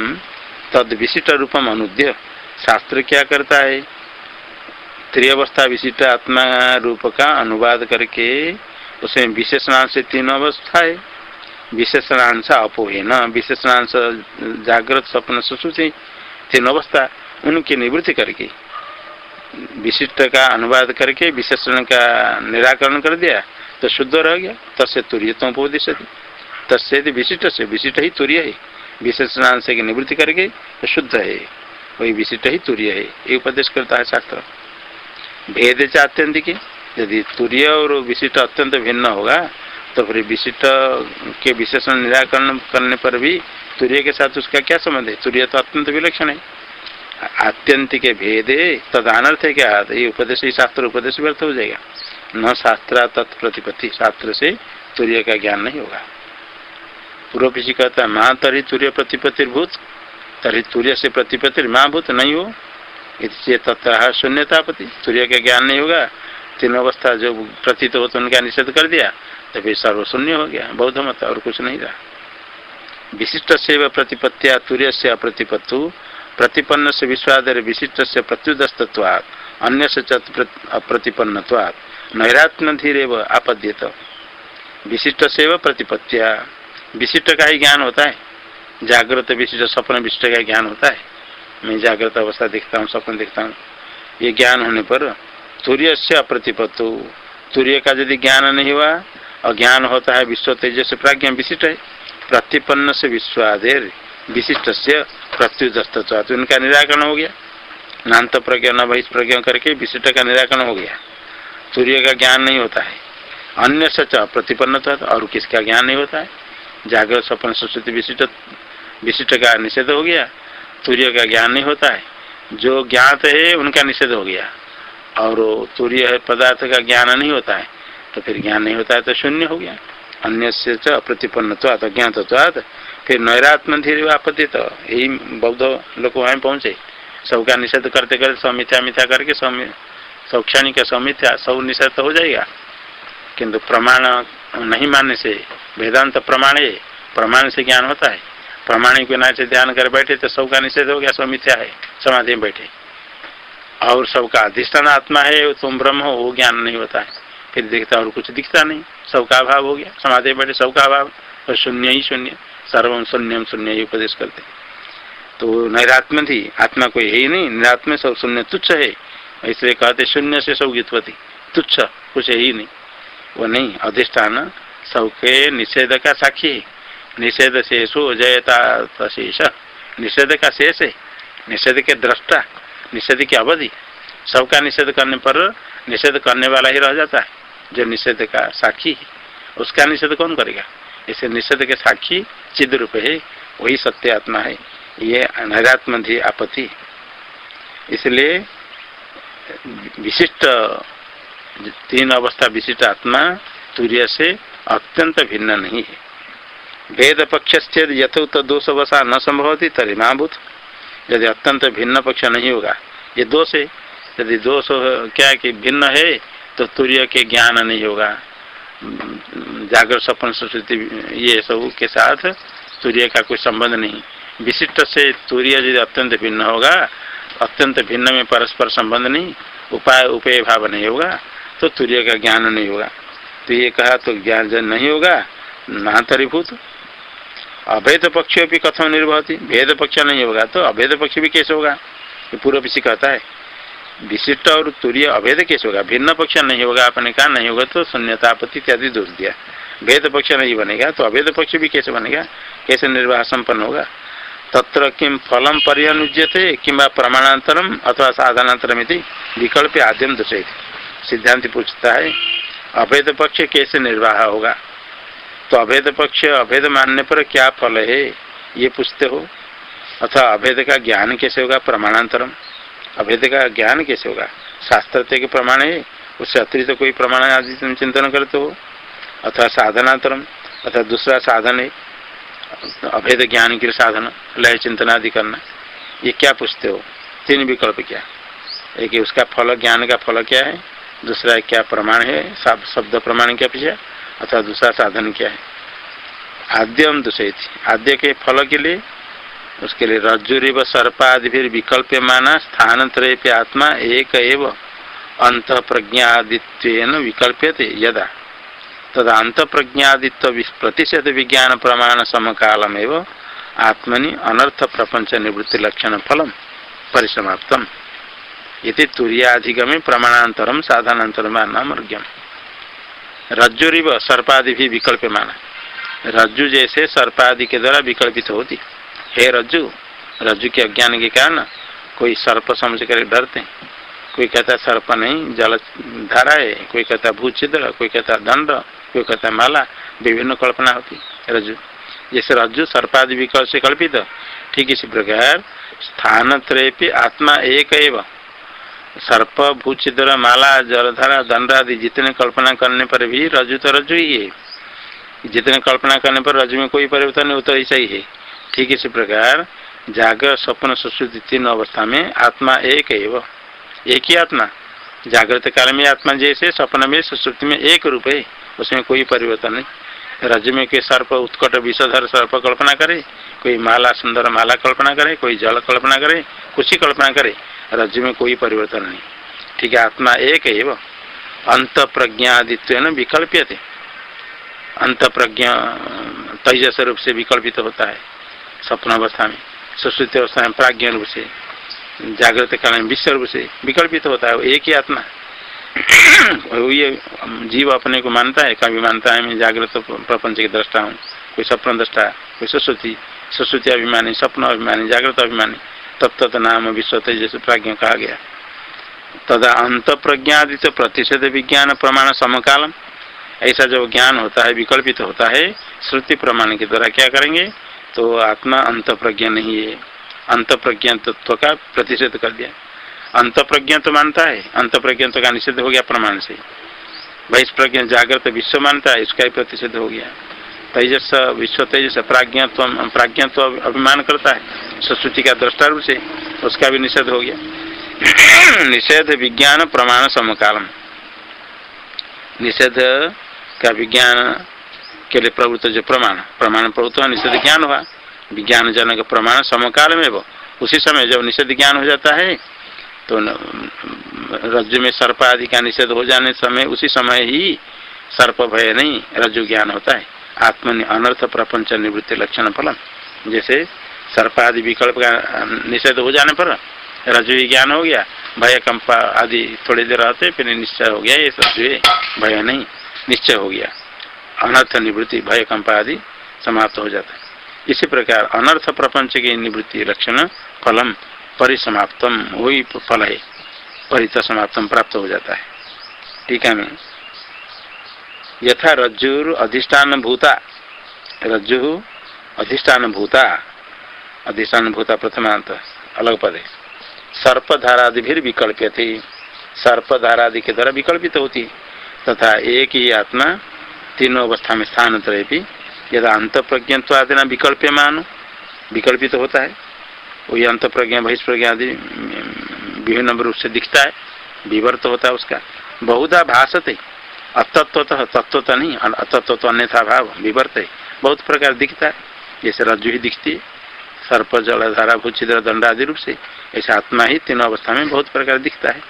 तद विशिष्ट रूपम अनुद्य। शास्त्र क्या करता है? त्रिअवस्था विशिष्ट आत्मा रूप का अनुवाद करके उसमें विशेषणांश तीन अवस्था है विशेषणांश न विशेषणांश जागृत स्वप्न सुश्रुति तीन अवस्था उनकी निवृत्ति करके, विशिष्ट का अनुवाद करके, विशेषण का निराकरण कर दिया तो शुद्ध रह गया, तस्य तुरीयतम उपदेश तस्य विशिष्ट से विशिष्ट ही तुरीय है, विशेषणांश की निवृत्ति करके तो शुद्ध है, वही विशिष्ट ही तुरीय है, ये उपदेश करता है शास्त्र। भेद चात्यंतिक यदि तुरीय और विशिष्ट अत्यंत भिन्न होगा तो फिर विशिष्ट के विशेषण निराकरण करने पर भी तुरीय के साथ उसका क्या संबंध है? तुरीय तो अत्यंत विलक्षण है। आत्यंतिक भेदे तद अनर्थ है क्या ये उपदेश ही शास्त्र उपदेश व्यर्थ हो जाएगा। न शास्त्र तत्प्रतिपत्ति शास्त्र से तुरीय का ज्ञान नहीं होगा। पूर्व किसी कहता है, माँ तरी तुर्य प्रतिपत्तिर्भूत, तरी तुर्य से प्रतिपत्ति माँ भूत नहीं हो। इससे तत्व शून्यतापति तुर्य का ज्ञान नहीं होगा। तीन अवस्था जो प्रतीत हो तो उनका निषेध कर दिया तो फिर सर्वशून्य हो गया, बौद्ध मत और कुछ नहीं रहा। विशिष्ट से व प्रतिपत्तिया तुर्य से अप्रतिपत्तु, प्रतिपन्न से विश्वादर, विशिष्ट से प्रत्युदस्तवाद अन्य से अप्रतिपन्नवाद नैरात्म धीरे व आपद्यत। विशिष्ट से व प्रतिपत्तिया विशिष्ट का ही ज्ञान होता है। जागृत विशिष्ट, स्वप्न विशिष्ट का ज्ञान होता है। मैं जागृत अवस्था देखता हूँ, स्वप्न देखता हूँ। ये ज्ञान होने पर तुर्य से अप्रतिपत्तु तुर्य का यदि ज्ञान नहीं हुआ, और ज्ञान होता है विश्व तेज से प्राज्ञ विशिष्ट है। प्रतिपन्न से विश्वादेर विशिष्ट से प्रत्युदस्त उनका निराकरण हो गया। नान्त प्रज्ञा, न बहिष प्रज्ञा करके विशिष्ट का निराकरण हो गया। सूर्य का ज्ञान नहीं होता है। अन्य सच प्रतिपन्न तो और किसका ज्ञान नहीं होता है? जागृत सपन सरस्वती विशिष्ट विशिष्ट का निषेध हो गया। सूर्य का ज्ञान नहीं होता है। जो ज्ञात है, उनका निषेध हो गया। और सूर्य पदार्थ का ज्ञान नहीं होता है तो फिर ज्ञान नहीं होता है तो शून्य हो गया। अन्य से तो अप्रतिपन्न तो अज्ञात फिर नैरात्म धीरे आपत्ति तो यही बौद्ध लोग वहाँ पहुँचे। सबका निषेध करते करते सब मिथ्या मिथ्या करके सब सब क्षणिक सब सब निषेध तो हो जाएगा। किंतु प्रमाण नहीं मानने से, वेदांत प्रमाण है प्रमाण से ज्ञान होता है। प्रमाणिक बिना से ध्यान कर बैठे तो सबका निषेध हो गया, सब मिथ्या है, समाधि में बैठे। और सबका अधिष्ठान आत्मा है, तुम ब्रह्म हो, वो ज्ञान नहीं होता है। फिर देखता और कुछ दिखता नहीं। सबका अभाव हो गया। समाधि बैठे, सबका अभाव। तो शून्य ही शून्य। सर्वम शून्यम शून्य ही उपदेश करते तो नैरात्म थी। आत्मा कोई है ही नहीं। निरात्म सब शून्य, तुच्छ है। इसलिए कहते शून्य से सब गीतवती तुच्छ, कुछ है ही नहीं। वो नहीं। अधिष्ठान सबके निषेध का साक्षी है। निषेध शेषु जयता शेष निषेध का शेष है। निषेध के दृष्टा निषेध की अवधि। सबका निषेध करने पर निषेध करने वाला ही रह जाता है, जो निषेध का साक्षी है। उसका निषेध कौन करेगा? इसे निषेध के साक्षी चिद रूप है, वही सत्य आत्मा है। ये अनहरात्म थी आपत्ति इसलिए विशिष्ट, तीन अवस्था विशिष्ट आत्मा तुर्य से अत्यंत भिन्न नहीं है। भेद पक्ष यथोक्त दोष वसा न संभवती तरी महाभूत यदि अत्यंत भिन्न पक्ष नहीं होगा। ये दोष है। यदि दोष क्या कि भिन्न है तो तुर्य के ज्ञान नहीं होगा। जागर सपन सरस्वती ये सब के साथ तुर्य का कोई संबंध नहीं। विशिष्ट से तुर्य यदि अत्यंत भिन्न होगा, अत्यंत भिन्न में परस्पर संबंध नहीं, उपाय, उपेय भाव नहीं होगा तो तुर्य का ज्ञान नहीं होगा। तो ये कहा तो ज्ञान जन नहीं होगा, नातरीभूत। अभेद पक्ष भी कथम निर्भवती भेद पक्ष नहीं होगा तो अभेद पक्ष भी कैसे होगा। पूर्व पीछे कहता है, विशिष्ट और तुरीय अभेद कैसे होगा। भिन्न पक्ष नहीं होगा, आपने कहा नहीं होगा तो शून्यता आपत्ति इत्यादि दोष दिया। भेद पक्ष नहीं बनेगा तो अभेद पक्ष भी कैसे बनेगा। कैसे निर्वाह संपन्न होगा। तत्र किम फलम थे कि प्रमाणांतरम अथवा साधनांतरम विकल्प आद्यम दूषित सिद्धांत पूछता है अभेद पक्ष कैसे निर्वाह होगा? तो अभेद पक्ष, अभेद मानने पर क्या फल है? ये पूछते हो। अथवा अभेद का ज्ञान कैसे होगा? प्रमाणांतरम। अभेद का ज्ञान कैसे होगा? शास्त्र के प्रमाण है। उससे अतिरिक्त कोई प्रमाण आदि तुम चिंतन करते हो। अथवा साधनांतरम। अथवा दूसरा साधन है। अभेद ज्ञान के साधन, लय चिंतन आदि करना। ये क्या पूछते हो? तीन विकल्प क्या? एक उसका फल, ज्ञान का फल क्या है? दूसरा क्या प्रमाण है? शब्द प्रमाण क्या पीछे अथवा दूसरा साधन क्या है? आद्यम दूषित आद्य के फल के लिए, उसके लिए रज्जुरिव सर्पादि फिर विकल्प माना स्थान त्रय आत्मा एक एव अंत प्रज्ञादित्व विकल्प्यते यदा। तदा अंत प्रज्ञादित्व प्रतिशत विज्ञान प्रमाण समकालम एवं आत्मनि अनर्थ प्रपंच निवृत्ति लक्षण फलम परिसमाप्तम। ये तुरीयाधिगमे प्रमाणांतरम साधनांतरम नामर्घ्यम रज्जुरिव सर्पादि भी विकल्प माना रज्जु जैसे सर्पादि के द्वारा विकल्पित होती। हे रज्जु रज्जु के अज्ञान के कारण कोई सर्प समझ कर डरते। कोई कहता सर्प नहीं, जल धारा है, कोई कहता भूचिद्र कोई कहता दंड, कोई कहता माला, विभिन्न कल्पना होती। रज्जु, जैसे रज्जु सर्पादि विकल्प से कल्पित, ठीक इसी प्रकार स्थान त्रय आत्मा एक एवं। सर्प भूचिद्र माला, जलधारा, दंड आदि जितने कल्पना करने पर भी रजु तो रजु ही है। जितने कल्पना करने पर रजु में कोई परिवर्तन नहीं तो ऐसा ही है। ठीक इसी प्रकार जागर स्वप्न सुश्रुति तीन अवस्था में आत्मा एक है वो। एक ही आत्मा। जागृत काल में आत्मा जैसे, स्वप्न में सुश्रुति में एक रूप है। उसमें कोई परिवर्तन नहीं। रज में कोई सर्प, उत्कट, विषधर सर्प कल्पना करे, कोई माला, सुंदर माला कल्पना करे, कोई जल कल्पना करे, कुछ ही कल्पना करे। रज में कोई परिवर्तन नहीं। ठीक है, आत्मा एक है वो। अंत प्रज्ञादित्व न विकल्प्य थे अंत प्रज्ञा तेजस रूप से विकल्पित होता है स्वप्न अवस्था में। सुश्रुति अवस्था में प्राज्ञ रूप से, जागृत काल में विश्व रूप से विकल्पित होता है एक ही आत्मा। ये जीव अपने को मानता है, कभी मानता है, मैं जागृत प्रपंच के दृष्टा हूँ। कोई सपन दृष्टा, कोई सुश्रुति सुश्रुति अभिमानी, स्वप्न अभिमानी, जागृत अभिमानी। तत्त नाम विश्व जैसे प्राज्ञ कहा गया। तदा अंत प्रज्ञादित प्रतिषेध विज्ञान प्रमाण समकालम। ऐसा जब ज्ञान होता है, विकल्पित होता है, श्रुति प्रमाण के द्वारा क्या करेंगे? तो आत्मा अंत प्रज्ञा नहीं है। अंत प्रज्ञा तत्व का प्रतिषेध कर दिया। अंत प्रज्ञा तो मानता है। अंत प्रज्ञा तो का निषेध हो गया प्रमाण से। बहिष् प्रज्ञा जागृत विश्व मानता है, इसका ही प्रतिषेध हो गया। तेजस विश्व तेजस प्राज्ञत्व प्राज्ञत्व अभिमान करता है। सरस्वती का दृष्टा रूप से उसका भी निषेध हो गया। निषेध विज्ञान प्रमाण समकालम। निषेध का विज्ञान के लिए प्रवृत्त जो प्रमाण प्रमाण प्रवृत्त हुआ, निषेध ज्ञान हुआ विज्ञान जनक प्रमाण समकाल में वो। उसी समय जब निषेध ज्ञान हो जाता है तो रज्जु में सर्प आदि का निषेध हो जाने समय उसी समय ही सर्प भय नहीं, रज्जु ज्ञान होता है। आत्म अनर्थ प्रपंच निवृत्ति लक्षण फलम। जैसे सर्प आदि विकल्प का निषेध हो जाने पर रज्जु ज्ञान हो गया, भय कंपा आदि थोड़ी देर रहते फिर निश्चय हो गया, ये रज्जु भय नहीं, निश्चय हो गया। अनर्थ निवृत्ति, भय कंपा आदि समाप्त हो जाता है। इसी प्रकार अनर्थ प्रपंच की निवृत्ति लक्षण फलम परिसमाप्तम, वही फल है, परित समाप्तम प्राप्त हो जाता है। टीका में यथा रज्जुर अधिष्ठान भूता रज्जु अधिष्ठान भूता अधिष्ठान भूता प्रथमांत अलग पद है सर्पधारादि भी विकल्प थे सर्पधारादि के द्वारा विकल्पित होती। तथा एक ही आत्मा तीनों अवस्था में स्थान भी यदा अंत प्रज्ञत्वादिना विकल्प मान विकल्पित तो होता है। वही अंत प्रज्ञा बहिष्प्रज्ञा आदि विभिन्न रूप से दिखता है, विवर्त होता है उसका। बहुधा भाषते अतत्वतः तत्वता नहीं अतत्व तो अन्यथा भाव, विवर्त। है बहुत प्रकार दिखता है। जैसे रज्जु ही दिखती है। सर्प, जल, धारा भूचिद्र दंड आदि रूप से। ऐसे आत्मा ही तीनों अवस्था में बहुत प्रकार दिखता है।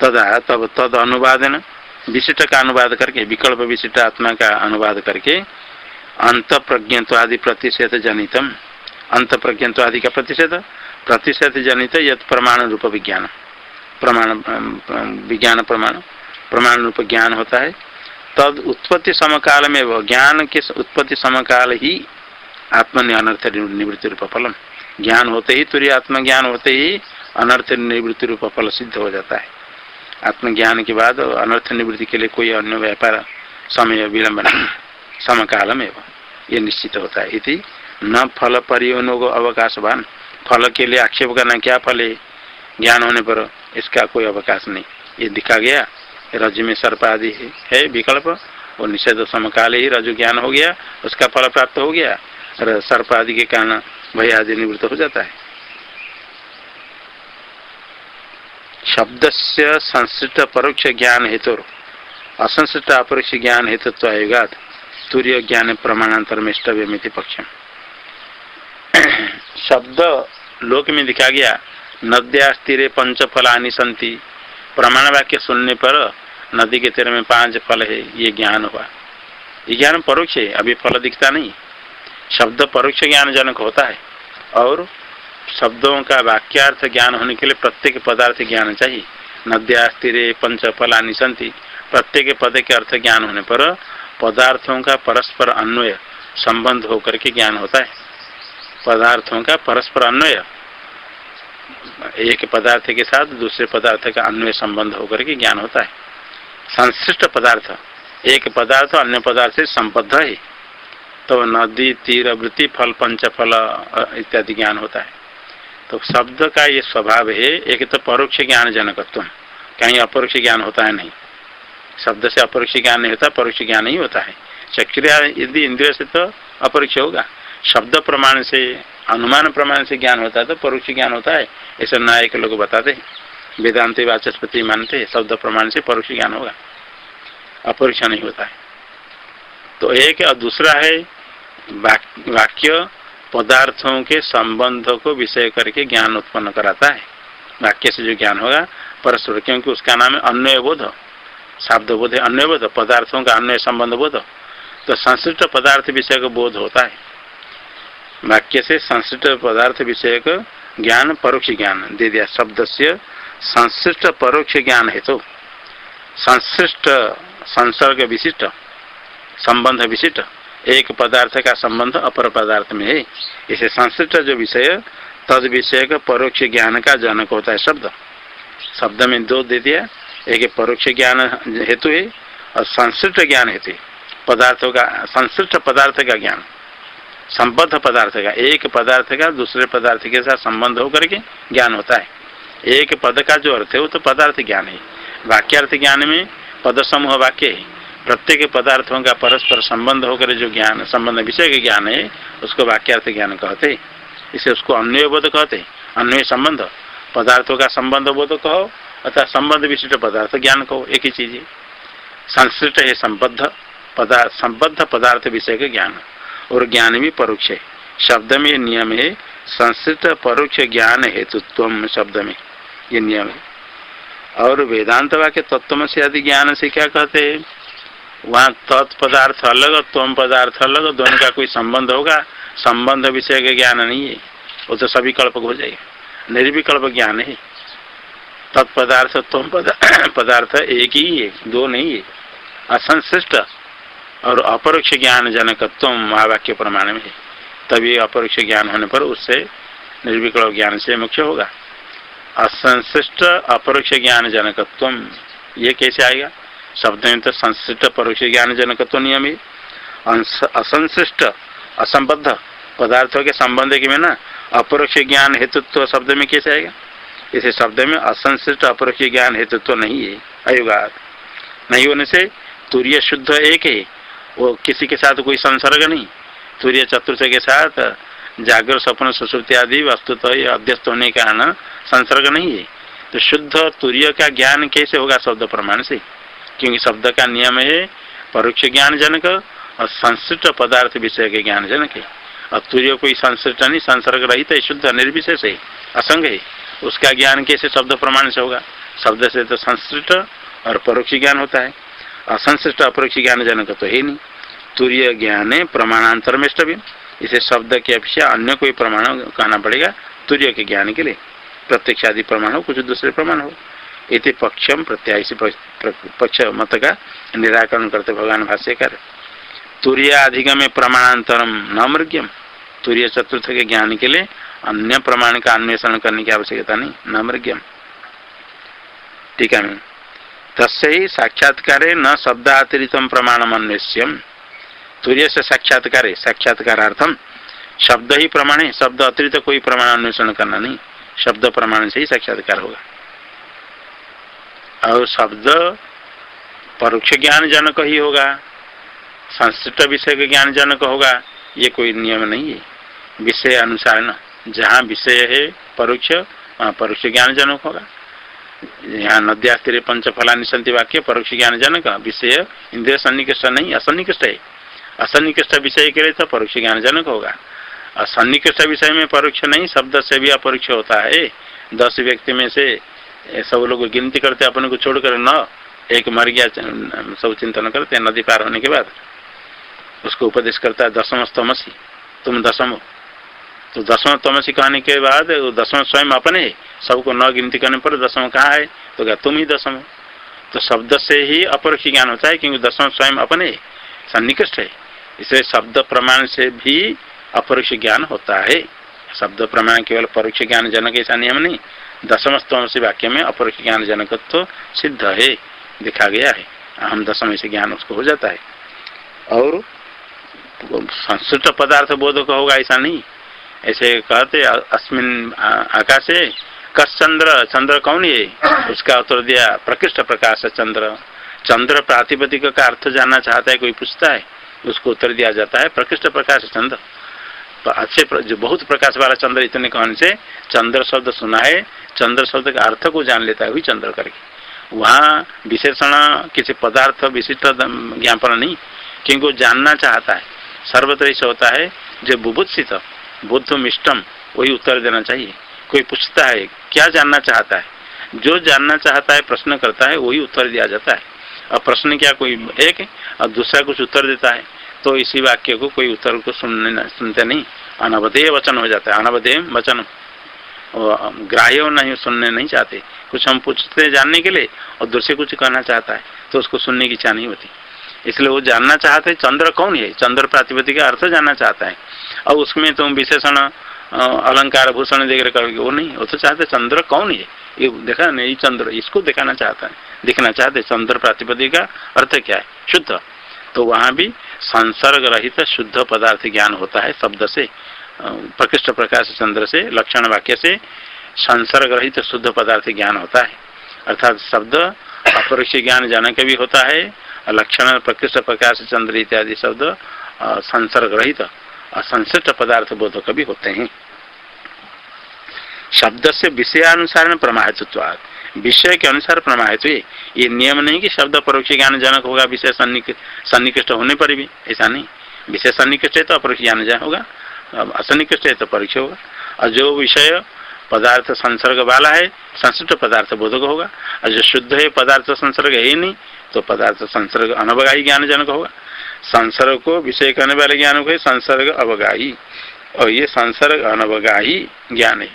तदा तब तद अनुवाद विशिष्ट का अनुवाद करके, विकल्प विशिष्ट आत्मा का अनुवाद करके अंत प्रज्ञत्व आदि प्रतिषेध जनितम। अंत प्रज्ञत्व आदि का प्रतिषेध प्रतिषेध जनित यद प्रमाण रूप विज्ञान। प्रमाण विज्ञान प्रमाण। प्रमाण रूप ज्ञान होता है। तद उत्पत्ति समकाल में वो ज्ञान के उत्पत्ति समकाल ही आत्मनि अनर्थ निवृत्ति रूप फलम। ज्ञान होते ही तुरी आत्मज्ञान होते ही अनर्थ निवृत्ति रूप फल सिद्ध हो जाता है। आत्मज्ञान के बाद अनर्थ निवृत्ति के लिए कोई अन्य व्यापार समय विलंब नहीं। समकाल में ये निश्चित होता है। इति न फल परियोनोग अवकाशवान। फल के लिए आक्षेप करना क्या फल है? ज्ञान होने पर इसका कोई अवकाश नहीं। ये दिखा गया रज में सर्प आदि है, विकल्प वो निषेध समकाल ही रजु ज्ञान हो गया, उसका फल प्राप्त हो गया सर्प आदि के कारण भय आदि निवृत्त हो जाता है। शब्द से संस्कृत परोक्ष ज्ञान हेतु असंस्कृत अपरोक्ष ज्ञान हेतुत्व आएगा तूर्य ज्ञान प्रमाणांतर में स्टव्य इष्टव्यमिति पक्ष शब्द लोक में दिखा गया नद्या स्थिर पंच फलानी संति प्रमाण वाक्य सुनने पर नदी के तीर में पाँच फल है, ये ज्ञान हुआ। ये ज्ञान परोक्ष है, अभी फल दिखता नहीं। शब्द परोक्ष ज्ञान जनक होता है और शब्दों का वाक्यार्थ ज्ञान होने के लिए प्रत्येक पदार्थ ज्ञान चाहिए। नद्या स्थिर पंच फलानी संति, प्रत्येक पद के अर्थ ज्ञान होने पर पदार्थों का परस्पर अन्वय, संबंध होकर के ज्ञान होता है। पदार्थों का परस्पर अन्वय एक पदार्थ के साथ दूसरे पदार्थ का अन्वय संबंध होकर के ज्ञान होता है। संश्लिष्ट पदार्थ, एक पदार्थ अन्य पदार्थ से संबद्ध है। तो नदी, तीर, वृत्ति, फल, पंच, फल इत्यादि ज्ञान होता है। तो शब्द का ये स्वभाव है, एक तो परोक्ष ज्ञान जनकत्व कहीं अपरोक्ष ज्ञान होता है नहीं। शब्द से अपरोक्ष ज्ञान नहीं होता, परोक्ष ज्ञान नहीं होता है। चक्रिया, यदि इंद्रिय से तो अपरोक्ष होगा। शब्द प्रमाण से, अनुमान प्रमाण से ज्ञान होता है तो परोक्ष ज्ञान होता है। ऐसे नायक लोग बताते वेदांत वाचस्पति मानते शब्द प्रमाण से परोक्ष ज्ञान होगा। अपरोक्ष नहीं होता है। तो एक और दूसरा है वाक्य पदार्थों के संबंध को विषय करके ज्ञान उत्पन्न कराता है। वाक्य से जो ज्ञान होगा, परस्पर, क्योंकि उसका नाम है अन्वय बोध शब्द बोध है अन्य बोध पदार्थों का अन्य संबंध बोध। तो संस्कृत पदार्थ विषय का बोध होता है। वाक्य से संस्कृत पदार्थ विषय का ज्ञान, परोक्ष ज्ञान। दे दिया शब्द से संश्लिष्ट परोक्ष ज्ञान है तो संश्लिष्ट संसर्ग विशिष्ट, संबंध विशिष्ट। एक पदार्थ का संबंध अपर पदार्थ में है। इसे संश्लिष्ट जो विषय, तद विषय का परोक्ष ज्ञान का जनक होता है शब्द। शब्द में दो दे दिया। एक परोक्ष ज्ञान हेतु है और संश्लिष्ट ज्ञान हेतु पदार्थों का, संश्लिष्ट पदार्थ का ज्ञान। संबद्ध पदार्थ का, एक पदार्थ का दूसरे पदार्थ के साथ संबंध होकर के ज्ञान होता है। एक पद का जो अर्थ है वो तो पदार्थ ज्ञान है। वाक्यार्थ ज्ञान में पद समूह वाक्य है। प्रत्येक पदार्थों का परस्पर संबंध होकर जो ज्ञान, संबंध विषय के ज्ञान है, उसको वाक्यार्थ ज्ञान कहते इसे उसको अन्वय बोध कहते अन्वय संबंध, पदार्थों का संबंध बोध कहो अर्थात संबंध विशिष्ट पदार्थ ज्ञान कहो, एक ही चीज़ है। संश्लिष्ट है संबद्ध पदार्थ संबद्ध पदार्थ विषय का ज्ञान। और ज्ञान भी परोक्ष है। शब्द में ये नियम है, संस्कृत परोक्ष ज्ञान हेतुत्व शब्द में ये नियम है। और वेदांत वाक्य तत्व से आदि ज्ञान से क्या कहते हैं? वहाँ तत्पदार्थ अलग, त्वम पदार्थ अलग, दोनों का कोई संबंध होगा, संबंध विषय का ज्ञान नहीं है, वो तो सभी कल्प हो जाएगा। निर्विकल्प ज्ञान है। तत्पदार्थ तुम पदार्थ एक ही है, दो नहीं है। असंश्लिष्ट और अपरोक्ष ज्ञान जनकत्व महावाक्य प्रमाण में है। तभी अपरोक्ष ज्ञान होने पर उससे निर्विकल्प ज्ञान से मुख्य होगा। असंश्लिष्ट अपरोक्ष ज्ञान जनकत्व ये कैसे आएगा? शब्द में तो संश्लिष्ट परोक्ष ज्ञान जनकत्व नियम ही। असंश्लिष्ट, असंबद्ध पदार्थों के संबंध के में ना अपरोक्ष ज्ञान हेतुत्व शब्द में कैसे आएगा? इसे शब्द में असंश्लिष्ट अपरोक्ष ज्ञान हेतुत्व नहीं है। अयुगात। नहीं होने से तुरीय शुद्ध एक है। वो किसी के साथ कोई संसर्ग नहीं। तुरीय चतुर्थ के साथ जागर सपन सुश्रुति आदि वस्तुतः अध्यस्त होने का कारण संसर्ग नहीं है। तो शुद्ध तुरीय का ज्ञान कैसे होगा शब्द प्रमाण से? क्योंकि शब्द का नियम है परोक्ष ज्ञान जनक और संस्कृत पदार्थ विषय के ज्ञान जनक है। और तुर्य कोई संश्रिष्ट नहीं, संसर्ग रहित है, शुद्ध, निर्विशेष है, असंग है, उसका ज्ञान कैसे शब्द प्रमाण से होगा? शब्द से तो संश्रिष्ट और परोक्ष ज्ञान होता है। असंश्रिष्ट अपरोक्ष ज्ञान जनक तो है नहीं। तुरीय ज्ञान है प्रमाणांतर में इसे शब्द के अपेक्षा अन्य कोई प्रमाण कहना पड़ेगा, तुर्य के ज्ञान के लिए। प्रत्यक्ष आदि प्रमाण हो, कुछ दूसरे प्रमाण हो। इति पक्षम प्रत्याशी पक्ष मत का निराकरण करते भगवान भाष्यकार। तुरीयाधिगम प्रमाणांतरम, न मृग्यम। तुरीय चतुर्थ के ज्ञान के लिए अन्य प्रमाण का अन्वेषण करने की आवश्यकता नहीं, न मृग्यम। टीका में तस्य ही साक्षात्कार न शब्दातिरिक्त प्रमाणम अन्वेष्यम तुरीय से साक्षात्कार साक्षात्कारार्थम शब्द ही प्रमाण है शब्द अतिरिक्त कोई प्रमाण अन्वेषण करना नहीं शब्द प्रमाण से ही साक्षात्कार होगा। और शब्द परोक्ष ज्ञान जनक ही होगा, संस्कृत विषय का ज्ञान जनक होगा, ये कोई नियम नहीं है। विषय अनुसार न, जहाँ विषय है, परोक्ष, वहाँ परोक्ष ज्ञान जनक होगा। यहाँ नद्या पंच फलानी संति वाक्य परोक्ष ज्ञान जनक विषय इंद्रिय सन्निकृष्ट नहीं, असन्निकृष्ट है। असन्निकृष्ट विषय के लिए तो परोक्ष ज्ञान जनक होगा। असन्निकृष्ट विषय में परोक्ष नहीं, शब्द से भी अपरोक्ष होता है। दस व्यक्ति में से सब लोग गिनती करते, अपने को छोड़कर न एक मर गया, सब चिंतन करते, नदी पार होने के बाद उसको उपदेश करता है दसम स्तमसी तुम दसम हो। तो दसम तमसी कहने के बाद दसम स्वयं अपने, सबको न गिनती करने पर दसम कहाँ है? तो क्या तुम ही दसम तो शब्द से ही अपरोक्ष ज्ञान होता है, क्योंकि दसम स्वयं अपने सन्निकृष्ट है। इसलिए शब्द प्रमाण से भी अपरोक्ष ज्ञान होता है। शब्द प्रमाण केवल परोक्ष ज्ञान जनक ऐसा नियम नहीं। दसम स्तम से वाक्य में अपरोक्ष ज्ञान जनकत्व सिद्ध है, दिखा गया है। अहम दसम से ज्ञान उसको हो जाता है। और संस्कृत पदार्थ बोधक होगा ऐसा नहीं। ऐसे कहते अस्मिन आकाशे कस चंद्र चंद्र कौन है उसका उत्तर दिया प्रकृष्ट प्रकाश चंद्र चंद्र प्रातिपदिक का अर्थ जानना चाहता है कोई पूछता है उसको उत्तर दिया जाता है प्रकृष्ट प्रकाश चंद्र तो अच्छे जो बहुत प्रकाश वाला चंद्र इतने कहने से? चंद्र शब्द सुना है चंद्र शब्द का अर्थ को जान लेता है वही चंद्र करके। वहाँ विशेषण किसी पदार्थ विशिष्ट ज्ञापन नहीं क्योंकि वो जानना चाहता है। सर्वत्र ऐसा होता है जो बुभुत्सित बुद्ध मिष्टम वही उत्तर देना चाहिए। कोई पूछता है, क्या जानना चाहता है? जो जानना चाहता है, प्रश्न करता है, वही उत्तर दिया जाता है। और प्रश्न क्या कोई एक और दूसरा कुछ उत्तर देता है तो इसी वाक्य को कोई उत्तर को सुनने सुनते नहीं। अनवधेय वचन हो जाता है। अनवधेय वचन। ग्राह्य नहीं, सुनने नहीं चाहते। कुछ हम पूछते हैं जानने के लिए, और दूसरे कुछ कहना चाहता है तो उसको सुनने की इच्छा नहीं होती। इसलिए वो जानना चाहते, चंद्र कौन है? चंद्र प्रातिपति का अर्थ जानना चाहता है। और उसमें तुम विशेषण अलंकार भूषण देकर करोगे वो नहीं, वो तो चाहते चंद्र कौन है ये देखा नहीं चंद्र, इसको दिखाना चाहता है। दिखना चाहते चंद्र प्रातिपति का अर्थ क्या है? शुद्ध। तो वहाँ भी संसर्ग रहित शुद्ध पदार्थ ज्ञान होता है शब्द से प्रकृष्ट प्रकाश चंद्र से, लक्षण वाक्य से, संसर्ग रहित शुद्ध पदार्थ ज्ञान होता है। अर्थात शब्द अपरोक्ष ज्ञान जनक भी होता है, लक्षण प्रकृष्ट प्रकाश चंद्र इत्यादि शब्द संसर्ग रहित। असंश्रिष्ट पदार्थ बोधक भी होते हैं। शब्द से विषयानुसार प्रमाणित्वाद विषय के अनुसार प्रमाणित हुए। ये नियम नहीं कि शब्द परोक्ष ज्ञान जनक होगा, विषय सन्निकृष्ट होने पर भी ऐसा नहीं। विषय सन्निकृष्ट है तो अपरोक्ष ज्ञान जन होगा असन्निकृष्ट है तो परीक्ष होगा। और जो विषय पदार्थ संसर्ग वाला है संस्कृत पदार्थ बोधक होगा। और जो शुद्ध है, पदार्थ संसर्ग है ही नहीं तो पदार्थ संसर्ग अनवगाही ज्ञान जनक होगा। संसर्ग को विषय करने वाले ज्ञान को संसर्ग अवगाही। और ये संसर्ग अनवगाही ज्ञान है।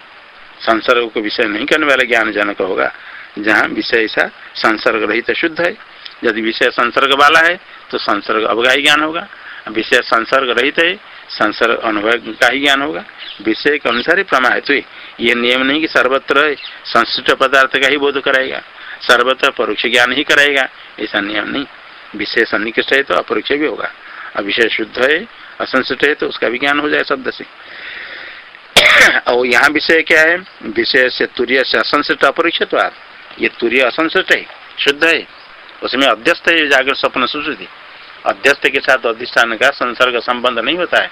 संसर्ग को विषय नहीं करने वाले ज्ञान जनक होगा। जहाँ विषय ऐसा संसर्ग रहित तो शुद्ध है। यदि विषय संसर्ग वाला है तो संसर्ग अवगाही ज्ञान होगा। विषय संसर्ग रहित है, संसर्ग अनुभव का ही ज्ञान होगा। विषय के अनुसार ही प्रमाणित हुए ये नियम नहीं कि सर्वत्र संस्कृत पदार्थ का ही बोध कराएगा। सर्वत्र परोक्ष ज्ञान ही कराएगा। ऐसा नियम नहीं। विषय सन्निकृष्ट है तो अपरोक्ष भी होगा। और विषय शुद्ध है असंस्कृत है तो उसका भी ज्ञान हो जाए शब्द से। और यहाँ विषय क्या है? विषय से तुर्य से असंसृत अपरिक्षित ये तुर्य असंसृत है, शुद्ध है। उसमें अध्यस्त है जागृत स्वप्न सुश्रुति। अध्यस्त के साथ अधिष्ठान का संसर्ग संबंध नहीं होता है।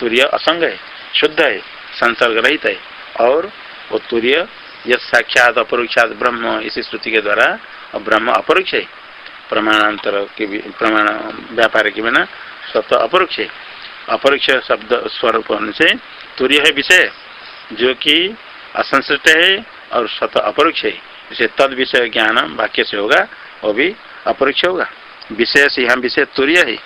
तुर्य असंग है, शुद्ध है, संसर्ग रहित है। और वो तुर्य यद साक्षात अपरोक्षात ब्रह्म, इसी श्रुति के द्वारा ब्रह्म अपरोक्ष है। प्रमाणांतर के प्रमाण, व्यापार के बिना स्वतः अपरोक्ष अपरोक्ष शब्द स्वरूप होने से तुर्य है विषय, जो कि असंसृत है और स्वतः अपरोक्ष है। इसे तद विषय ज्ञान वाक्य से होगा, वो भी अपरोक्ष होगा। विषय से यहाँ विषय तुर्य है।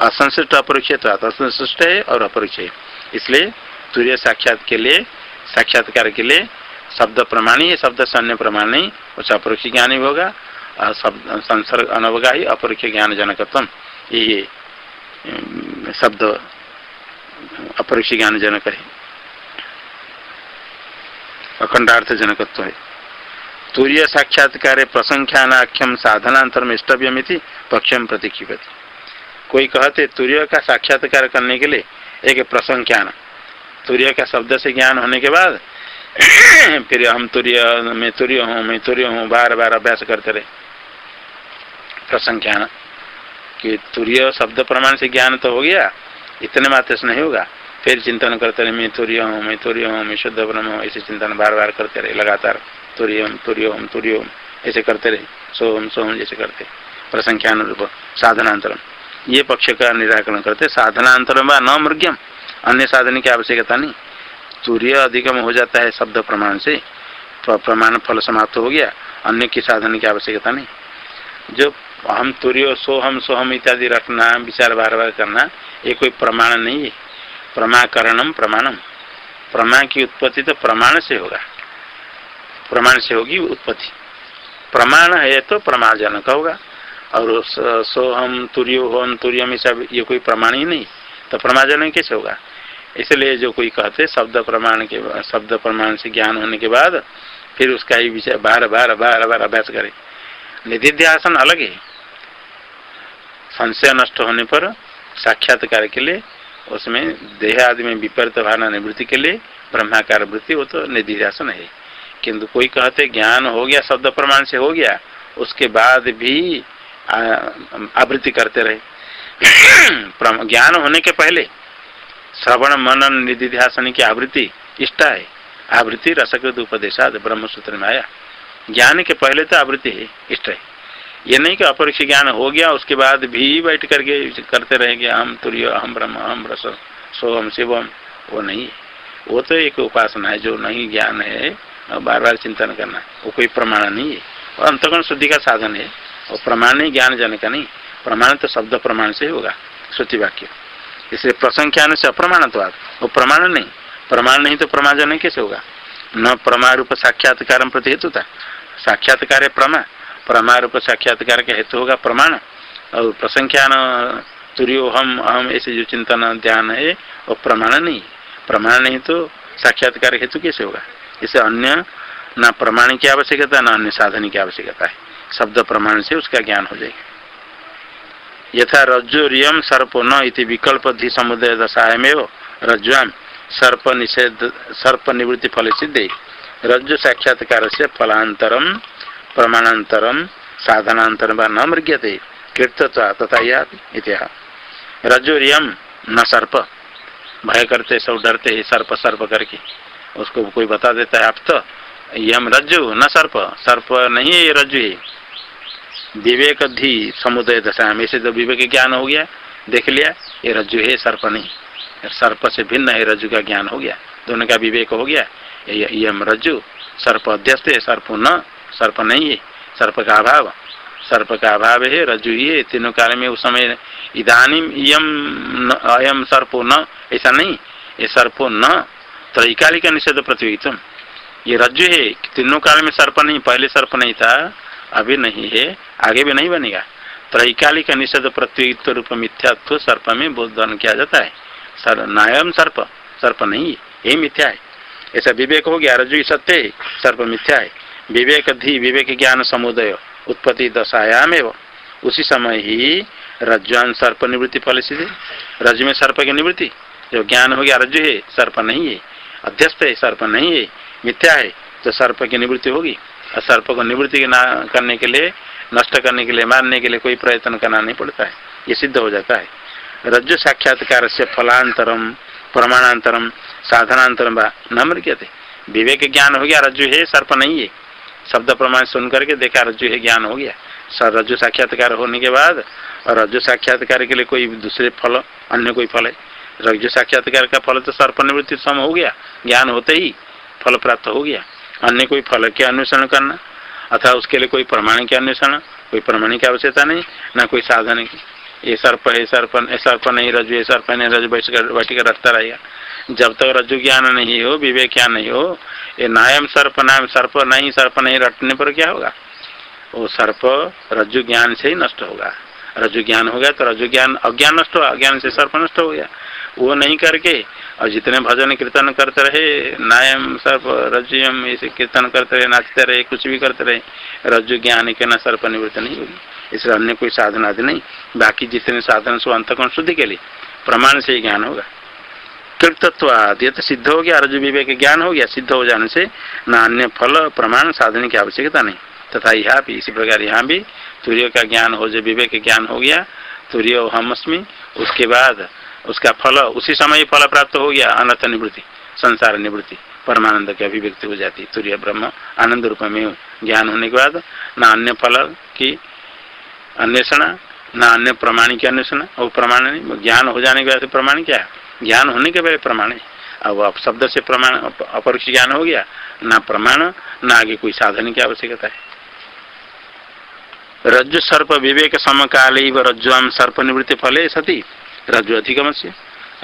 असंसृष्ट अपरोक्ष असंसृष्ट है और अपरोक्ष है। इसलिए तुर्य साक्षात के लिए, साक्षात्कार के लिए शब्द प्रमाणी शब्द से अन्य प्रमाण नहीं, उस अपरोक्ष ज्ञान ही होगा। संसर्ग अनवगा ही अपरोक्ष ज्ञान जनकत्व ये शब्द अपरोक्ष ज्ञान जनक है। अखंडार्थ जनकत्व है। तुर्य साक्षात्कार प्रसंख्यानाख्यम साधनांतर में इष्टव्यमिति पक्षम प्रतिक्षिपति। कोई कहते, तूर्य का साक्षात्कार करने के लिए एक प्रसंख्यान। तूर्य का शब्द से ज्ञान होने के बाद, फिर हम तूर्य, मैं तुर्य हूँ, मैं तुर्य हूँ बार बार अभ्यास करते रहे। प्रसंख्यान। कि तुर्य शब्द प्रमाण से ज्ञान तो हो गया, इतने मात्र से नहीं होगा। फिर चिंतन करते रहे, मैं तुर्य हूँ, मैं तुर्य हूँ, मैं शुद्ध ब्रह्म हूँ, ऐसे चिंतन बार बार करते रहे, लगातार तुर्यम, तुर्योम तुर्योम, ऐसे करते रहे सोहम सोहम जैसे करते। प्रसंख्यान रूप, साधनांतरम। ये पक्ष का निराकरण करते, साधनांतरम व न मृग्यम, अन्य साधन की आवश्यकता नहीं। तुर्य अधिकम हो जाता है शब्द प्रमाण से प्रमाण फल समाप्त हो गया, अन्य की साधन की आवश्यकता नहीं। जो हम तुर्य सोहम सोहम इत्यादि रखना विचार बार बार करना, ये कोई प्रमाण नहीं है। प्रमाकरणम प्रमाणम प्रमा की उत्पत्ति तो प्रमाण से होगा। प्रमाण से होगी उत्पत्ति। प्रमाण है तो प्रमाणजनक होगा। और सोहम तुर्यो होम तुर्यम सब, ये कोई प्रमाण ही नहीं तो प्रमाणजनक कैसे होगा? इसलिए जो कोई कहते शब्द प्रमाण के, शब्द प्रमाण से ज्ञान होने के बाद, फिर उसका ही विषय बार बार बार बार अभ्यास करे। निधिध्यासन अलग है। संशय नष्ट होने पर साक्षात्कार के लिए, उसमें देह आदि में विपरीत भावना निवृत्ति के लिए ब्रह्माकार वृत्ति वो तो निधिध्यासन है किंतु कोई कहते ज्ञान हो गया, शब्द प्रमाण से हो गया, उसके बाद भी आवृत्ति करते रहे। ज्ञान होने के पहले श्रवण, मनन निधिध्यासन की आवृत्ति, इष्टा है। आवृत्ति, रसकृत उपदेशाद ब्रह्म सूत्र में आया। ज्ञान के पहले तो आवृत्ति है, इष्ट है। ये नहीं कि अपरिक्ष ज्ञान हो गया, उसके बाद भी बैठ करके करते रहेंगे हम तुर्य हम ब्रह्म हम रस, सोहम, शिवम। वो नहीं। वो तो एक उपासना है, जो नहीं ज्ञान है बार बार चिंतन करना वो कोई प्रमाण नहीं है। और अंतगुण शुद्धि का साधन है। वो प्रमाण नहीं, ज्ञान जन का नहीं। प्रमाण तो शब्द प्रमाण से होगा, श्रुति वाक्य। इसलिए प्रसंख्यान से अप्रमाणत्वाद वो प्रमाण नहीं। प्रमाण नहीं तो प्रमाण जन कैसे होगा? न प्रमा रूप साक्षात्कार प्रति हेतु था साक्षात्कार है प्रमा। प्रमा रूप साक्षात्कार का हेतु होगा प्रमाण। और प्रसंख्यान तुरियो हम अहम, ऐसे जो चिंतन, ध्यान है, वो प्रमाण नहीं। प्रमाण नहीं तो साक्षात्कार हेतु कैसे होगा? इसे अन्य न प्रमाण की आवश्यकता, न अन्य साधन की आवश्यकता है। शब्द प्रमाण से उसका ज्ञान हो जाएगा। यथा रज्जु रियम सर्प न इति विकल्प धि समुदय दशाएमेव रज्जुआम सर्प निषेध, सर्प निवृत्ति फल सिद्धे। रज्जु साक्षात्कार से फलांतरम प्रमाणांतरम साधनांतरम न मृग्यते कीर्तता तथा न सर्प। भय करते सब डरते ही सर्प सर्प करके उसको कोई बता देता है, आप तो यम रज्जु, न सर्प। सर्प नहीं है ये रज्जु है विवेक धी समुदय दशा में से तो विवेक ज्ञान हो गया। देख लिया, ये रज्जु है, सर्प नहीं। सर्प से भिन्न है, रज्जु का ज्ञान हो गया। दोनों का विवेक हो गया। यम रज्जु, सर्प अध्यस्त है, सर्प न। सर्प नहीं है, सर्प का अभाव। सर्प का अभाव है रजु ही है, तीनों काल में उस समय इधानी यम अयम सर्पो न, ऐसा नहीं। ये सर्पो न, त्रैकालिक निषेध प्रतियोगितम ये रज्जु है, तीनों काल में सर्प नहीं, पहले सर्प नहीं था, अभी नहीं है, आगे भी नहीं बनेगा। त्रैकालिक निषेध प्रत्युत्व रूप मिथ्यात्व सर्प में बोधन किया जाता है। सर नायम सर्प सर्प नहीं है यही मिथ्या है। ऐसा विवेक हो गया, रज्जु सत्य है, सर्प मिथ्या है। विवेक धी विवेक ज्ञान समुदय उत्पत्ति दशायाम एवं उसी समय ही रज्जुआन सर्प निवृत्ति फल सीधे रज में सर्प की निवृत्ति। जो ज्ञान हो गया रज्जु है, सर्प नहीं है। अध्यस्त है, सर्प नहीं है। मिथ्या है तो सर्प की निवृत्ति होगी। और सर्प को निवृत्ति ना करने के लिए, नष्ट करने के लिए, मारने के लिए कोई प्रयत्न करना नहीं पड़ता है। ये सिद्ध हो जाता है। रज्जु साक्षात्कार से फलांतरम प्रमाणांतरम साधनांतरम न कहते विवेक ज्ञान हो गया रज्जु है, सर्प नहीं है। शब्द प्रमाण सुन करके देखा, रज्जु है, ज्ञान हो गया। सर, रज्जु साक्षात्कार होने के बाद, और रज्जु साक्षात्कार के लिए कोई दूसरे फल, अन्य कोई फल है? रज्जु साक्षात्कार का फल तो सर्प निवृत्ति सम हो गया, ज्ञान होते ही फल प्राप्त हो गया। अन्य कोई फल के अन्वेषण करना अथवा उसके लिए कोई प्रमाण के अन्वेषण, कोई प्रमाण की आवश्यकता नहीं, ना कोई साधन की। ये सर्प है, सर्प सर्प नहीं रजु ये सर्प नहीं रजु बैठ कर रखता रहेगा। जब तक रज्जु ज्ञान नहीं हो, विवेक ज्ञान नहीं हो, ये नायम सर्प नाम सर्प, नहीं सर्प, नहीं रटने पर क्या होगा? वो सर्प रज्जु ज्ञान से ही नष्ट होगा। रज्जु ज्ञान हो गया तो रज्जु ज्ञान अज्ञान नष्ट हो, अज्ञान से सर्प नष्ट हो गया। वो नहीं करके, और जितने भजन कीर्तन करते रहे, नायम सर्प रज्जुम ऐसे कीर्तन करते रहे, नाचते रहे, कुछ भी करते रहे, रज्जु ज्ञान के न सर्प निवृत्त नहीं होगी। इसलिए अन्य कोई साधन आदि नहीं। बाकी जितने साधन सो अंतकोण शुद्धि के लिए प्रमाण से ही ज्ञान होगा। कृतत्वाद ये तो सिद्ध हो गया रज विवेक ज्ञान हो गया, सिद्ध हो जाने से न अन्य फल, प्रमाण, साधन की आवश्यकता नहीं। तथा यहाँ भी इसी प्रकार यहाँ भी तुर्य का ज्ञान हो, जो विवेक ज्ञान हो गया, तुर्य हम अस्मी, उसके बाद उसका फल, उसी समय फल प्राप्त हो गया, अनर्थ निवृत्ति, संसार निवृत्ति, परमानंद की अभिव्यक्ति हो जाती, तुर्य ब्रह्म, आनंद रूप में ज्ञान होने के बाद न अन्य फल की अन्वेषण न अन्य प्रमाण की अन्वेषण वो प्रमाण ज्ञान हो जाने के बाद प्रमाण क्या है? ज्ञान होने के बाद प्रमाण है। अब शब्द से प्रमाण, अपरोक्ष ज्ञान हो गया, ना प्रमाण, न आगे कोई साधन की आवश्यकता है। रज्जु सर्प विवेक समकाल रज्जुआम सर्प निवृत्ति फले सती। रज्जु अधिगम से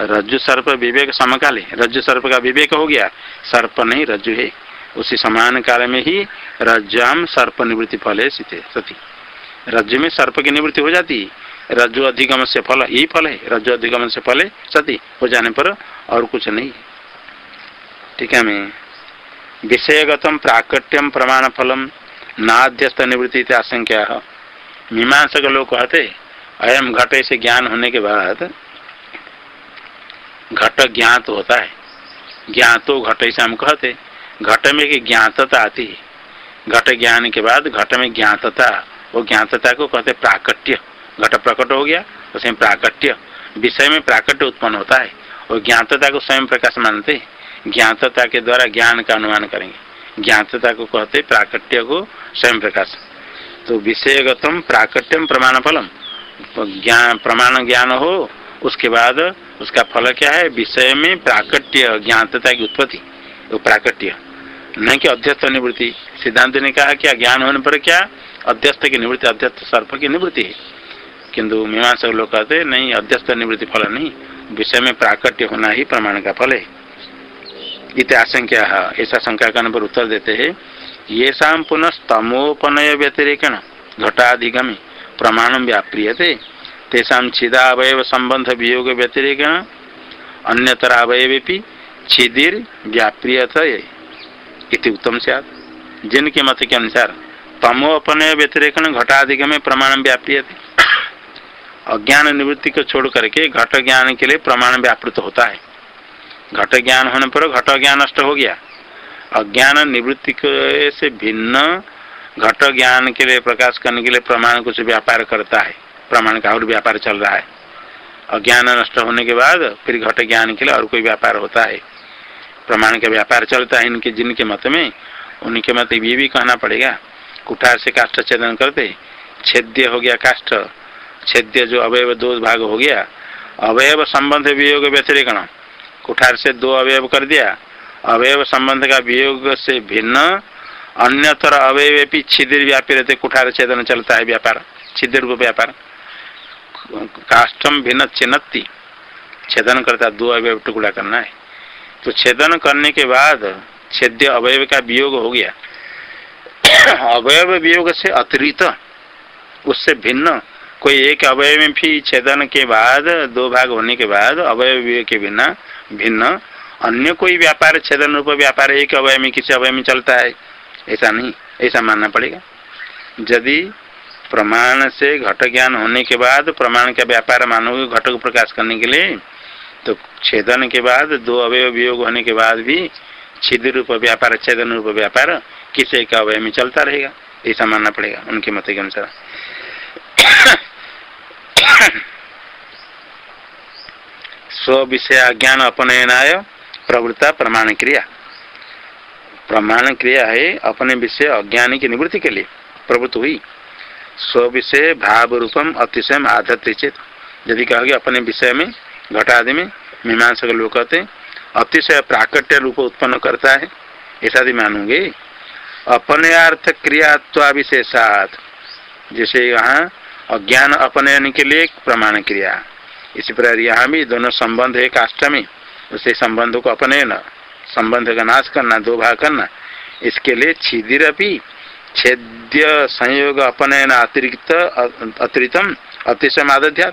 रज्जु सर्प विवेक समकाले। रज्जु सर्प का विवेक हो गया, सर्प नहीं रज्जु है। उसी समान काल में ही रज्जुआम सर्प निवृत्ति फल सीते। रज्जु में सर्प की निवृत्ति हो जाती रज्जु अधिगम से फल, यही फल है। रज्जु अधिगम से फल है, सती, हो जाने पर और कुछ नहीं ठीक है, मैं विषयगतम प्राकट्यम प्रमाण फलम नाध्यस्त निवृत्ति आशंका मीमांसक लोग कहते, अयम घट से ज्ञान होने के बाद घट ज्ञात होता है। ज्ञातो घट ऐसे हम कहते, घट में की ज्ञातता आती है। घट ज्ञान के बाद घट में ज्ञातता, वो ज्ञातता को कहते प्राकट्य। घट प्रकट हो गया उसमें प्राकट्य। विषय में प्राकट्य उत्पन्न होता है, और ज्ञातता को स्वयं प्रकाश मानते ज्ञातता के द्वारा ज्ञान का अनुमान करेंगे। ज्ञातता को कहते प्राकट्य को स्वयं प्रकाश। तो विषयगतम प्राकट्यम प्रमाण फलम तो ज्ञान प्रमाण ज्ञान हो, उसके बाद उसका फल क्या है? विषय में प्राकट्य, ज्ञातता की उत्पत्ति। वो प्राकट्य। नहीं कि अध्यस्त निवृत्ति। सिद्धांत ने कहा क्या ज्ञान होने पर क्या? अध्यस्त की निवृत्ति, अध्यस्त सर्प की निवृत्ति है। किंतु मीमांसक लोग कहते नहीं अध्यस्त निवृत्ति फल नहीं, विषय में प्राकट्य होना ही प्रमाण का फल है। इत आशंका ऐसा शंका करने पर उत्तर देते हैं ये शाम पुनः स्तमोपनय व्यतिरेकण, घटाधिगमी, प्रमाण व्याप्रियते। तेषा छिदावय संबंध वियोग व्यतिरेकण अन्यतर अवयवी छिदिर व्याप्रियत इति उत्तम से जिनके मत के अनुसार तमोपनय व्यतिरेकण, घटाधिगमे, प्रमाण व्याप्रियते। अज्ञान निवृत्ति को छोड़ करके घट ज्ञान के लिए प्रमाण व्यापृत होता है। घट ज्ञान होने पर घट ज्ञान नष्ट हो गया। अज्ञान निवृत्ति से भिन्न घट ज्ञान के लिए प्रकाश करने के लिए प्रमाण कुछ व्यापार करता है। प्रमाण का और व्यापार चल रहा है। अज्ञान नष्ट होने के बाद फिर घट ज्ञान के लिए और कोई व्यापार होता है। प्रमाण का व्यापार चलता है इनके जिनके मत में, उनके मत ये भी कहना पड़ेगा। कुठार से काष्ठ छेदन करते, छेद्य हो गया काष्ठ। छेद्य जो अवयव दो भाग हो गया, अवयव संबंध वियोग व्यतिरिकण। कुठार से दो अवयव कर दिया, अवयव संबंध का वियोग से भिन्न, अन्यतर अवयव भी छिद्र व्यापी रहते, कुठार छेदन चलता है व्यापार, छिद्र व्यापार। काष्ठम भिन्न चिन्हती छेदन करता दो अवयव टुकड़ा करना है। तो छेदन करने के बाद छेद्य अवयव का वियोग हो गया। अवयव वियोग से अतिरिक्त, उससे भिन्न कोई एक अवयव में भी छेदन के बाद, दो भाग होने के बाद वियोग के बिना भिन्न। अन्य कोई व्यापार, छेदन रूप व्यापार एक अवय में, किसी अवय में चलता है? ऐसा नहीं। ऐसा मानना पड़ेगा। यदि प्रमाण से घट ज्ञान होने के बाद, प्रमाण का व्यापार मानोगे घट को प्रकाश करने के लिए तो छेदन के बाद, दो अवय वियोग होने के बाद भी छिद रूप व्यापार, छेदन रूप व्यापार किसी एक अवय में चलता रहेगा। ऐसा मानना पड़ेगा उनके मत के अनुसार। स्व विषय ज्ञान अपनयनाय प्रवृत्ता प्रमाण क्रिया। प्रमाण क्रिया है अपने विषय अज्ञानी की निवृत्ति के लिए, प्रवृत्त हुई। स्व विषय भाव रूपम अतिशय आधत्य चेत। यदि कहोगे अपने विषय में, घटादि में, मीमांसक लोग कहते अतिशय प्राकट्य रूप उत्पन्न करता है, ऐसा भी मानूँगे। अपने अर्थ क्रियात्वा विशेषात जैसे यहाँ अज्ञान अपनयन के लिए प्रमाण क्रिया। इसी प्रकार यहाँ भी दोनों संबंध है काष्ठ में उसे संबंध को अपनयन, संबंध का नाश करना दो भाग करना, इसके लिए छिदिर भी छेद्य संयोग अपनयन अतिरिक्त अतिरिक्तम अतिशय आदध्या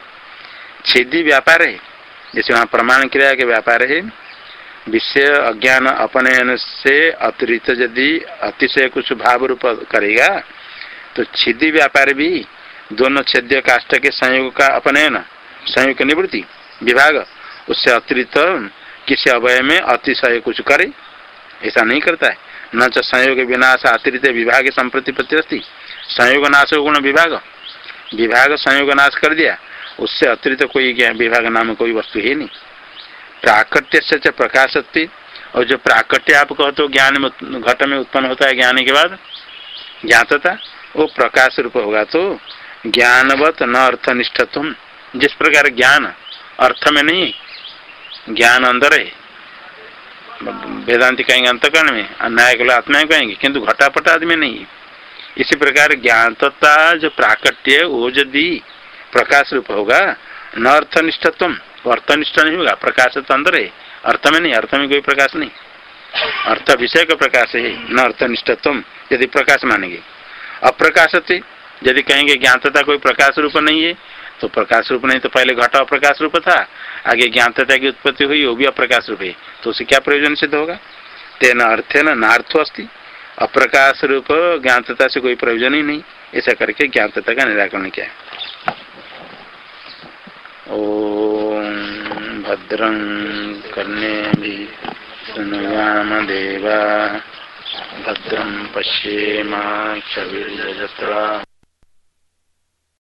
छेदी व्यापार है, जैसे वहाँ प्रमाण क्रिया के व्यापार है। विषय अज्ञान अपनयन से अतिरिक्त यदि अतिशय कुछ भाव रूप करेगा तो छिदी व्यापार भी दोनों छेद्य काष्ट के संयोग का अपनयन संयोग निवृत्ति, विभाग, उससे अतिरिक्त किसी अवय में अतिशय कुछ करे, ऐसा नहीं करता है। न तो संयोग विनाश अतिरिक्त विभाग संप्रति अस्ती संयोग नाश गुण विभाग। विभाग संयोग नाश कर दिया, उससे अतिरिक्त कोई विभाग नाम कोई वस्तु ही नहीं। प्राकट्य से प्रकाश और जो प्राकट्य आप कहो तो ज्ञान घट में उत्पन्न होता है, ज्ञान के बाद ज्ञातता, वो प्रकाश रूप होगा तो ज्ञानवत न अर्थनिष्ठत्व। जिस प्रकार ज्ञान अर्थ में नहीं, ज्ञान अंदर है। वेदांति कहेंगे अंतकरण में, अन्याय को आत्मा कहेंगे, किंतु घटापट आदि में नहीं इसी प्रकार ज्ञानता जो प्राकट्य वो यदि प्रकाश रूप होगा, न अर्थनिष्ठत्व, अर्थनिष्ठ नहीं होगा, प्रकाश तो अंदर है। अर्थ में नहीं, अर्थ में कोई प्रकाश नहीं। अर्थ विषय का प्रकाश है, न अर्थनिष्ठत्व, यदि प्रकाश मानेंगे। अप्रकाश यदि कहेंगे ज्ञानता कोई प्रकाश रूप नहीं है तो प्रकाश रूप नहीं तो पहले घटा अप्रकाश रूप था, आगे ज्ञानता की उत्पत्ति हुई, वो भी अप्रकाश रूप है। तो उसे क्या प्रयोजन सिद्ध होगा? तेना अर्थे न नार्थो अस्ति। अप्रकाश रूप ज्ञानता से कोई प्रयोजन ही नहीं। ऐसा करके ज्ञानता का निराकरण किया ओम भद्रं कर्णे भी सुनुयाम देवा। भद्रं पश्येमा क्षवीर्यजत्रा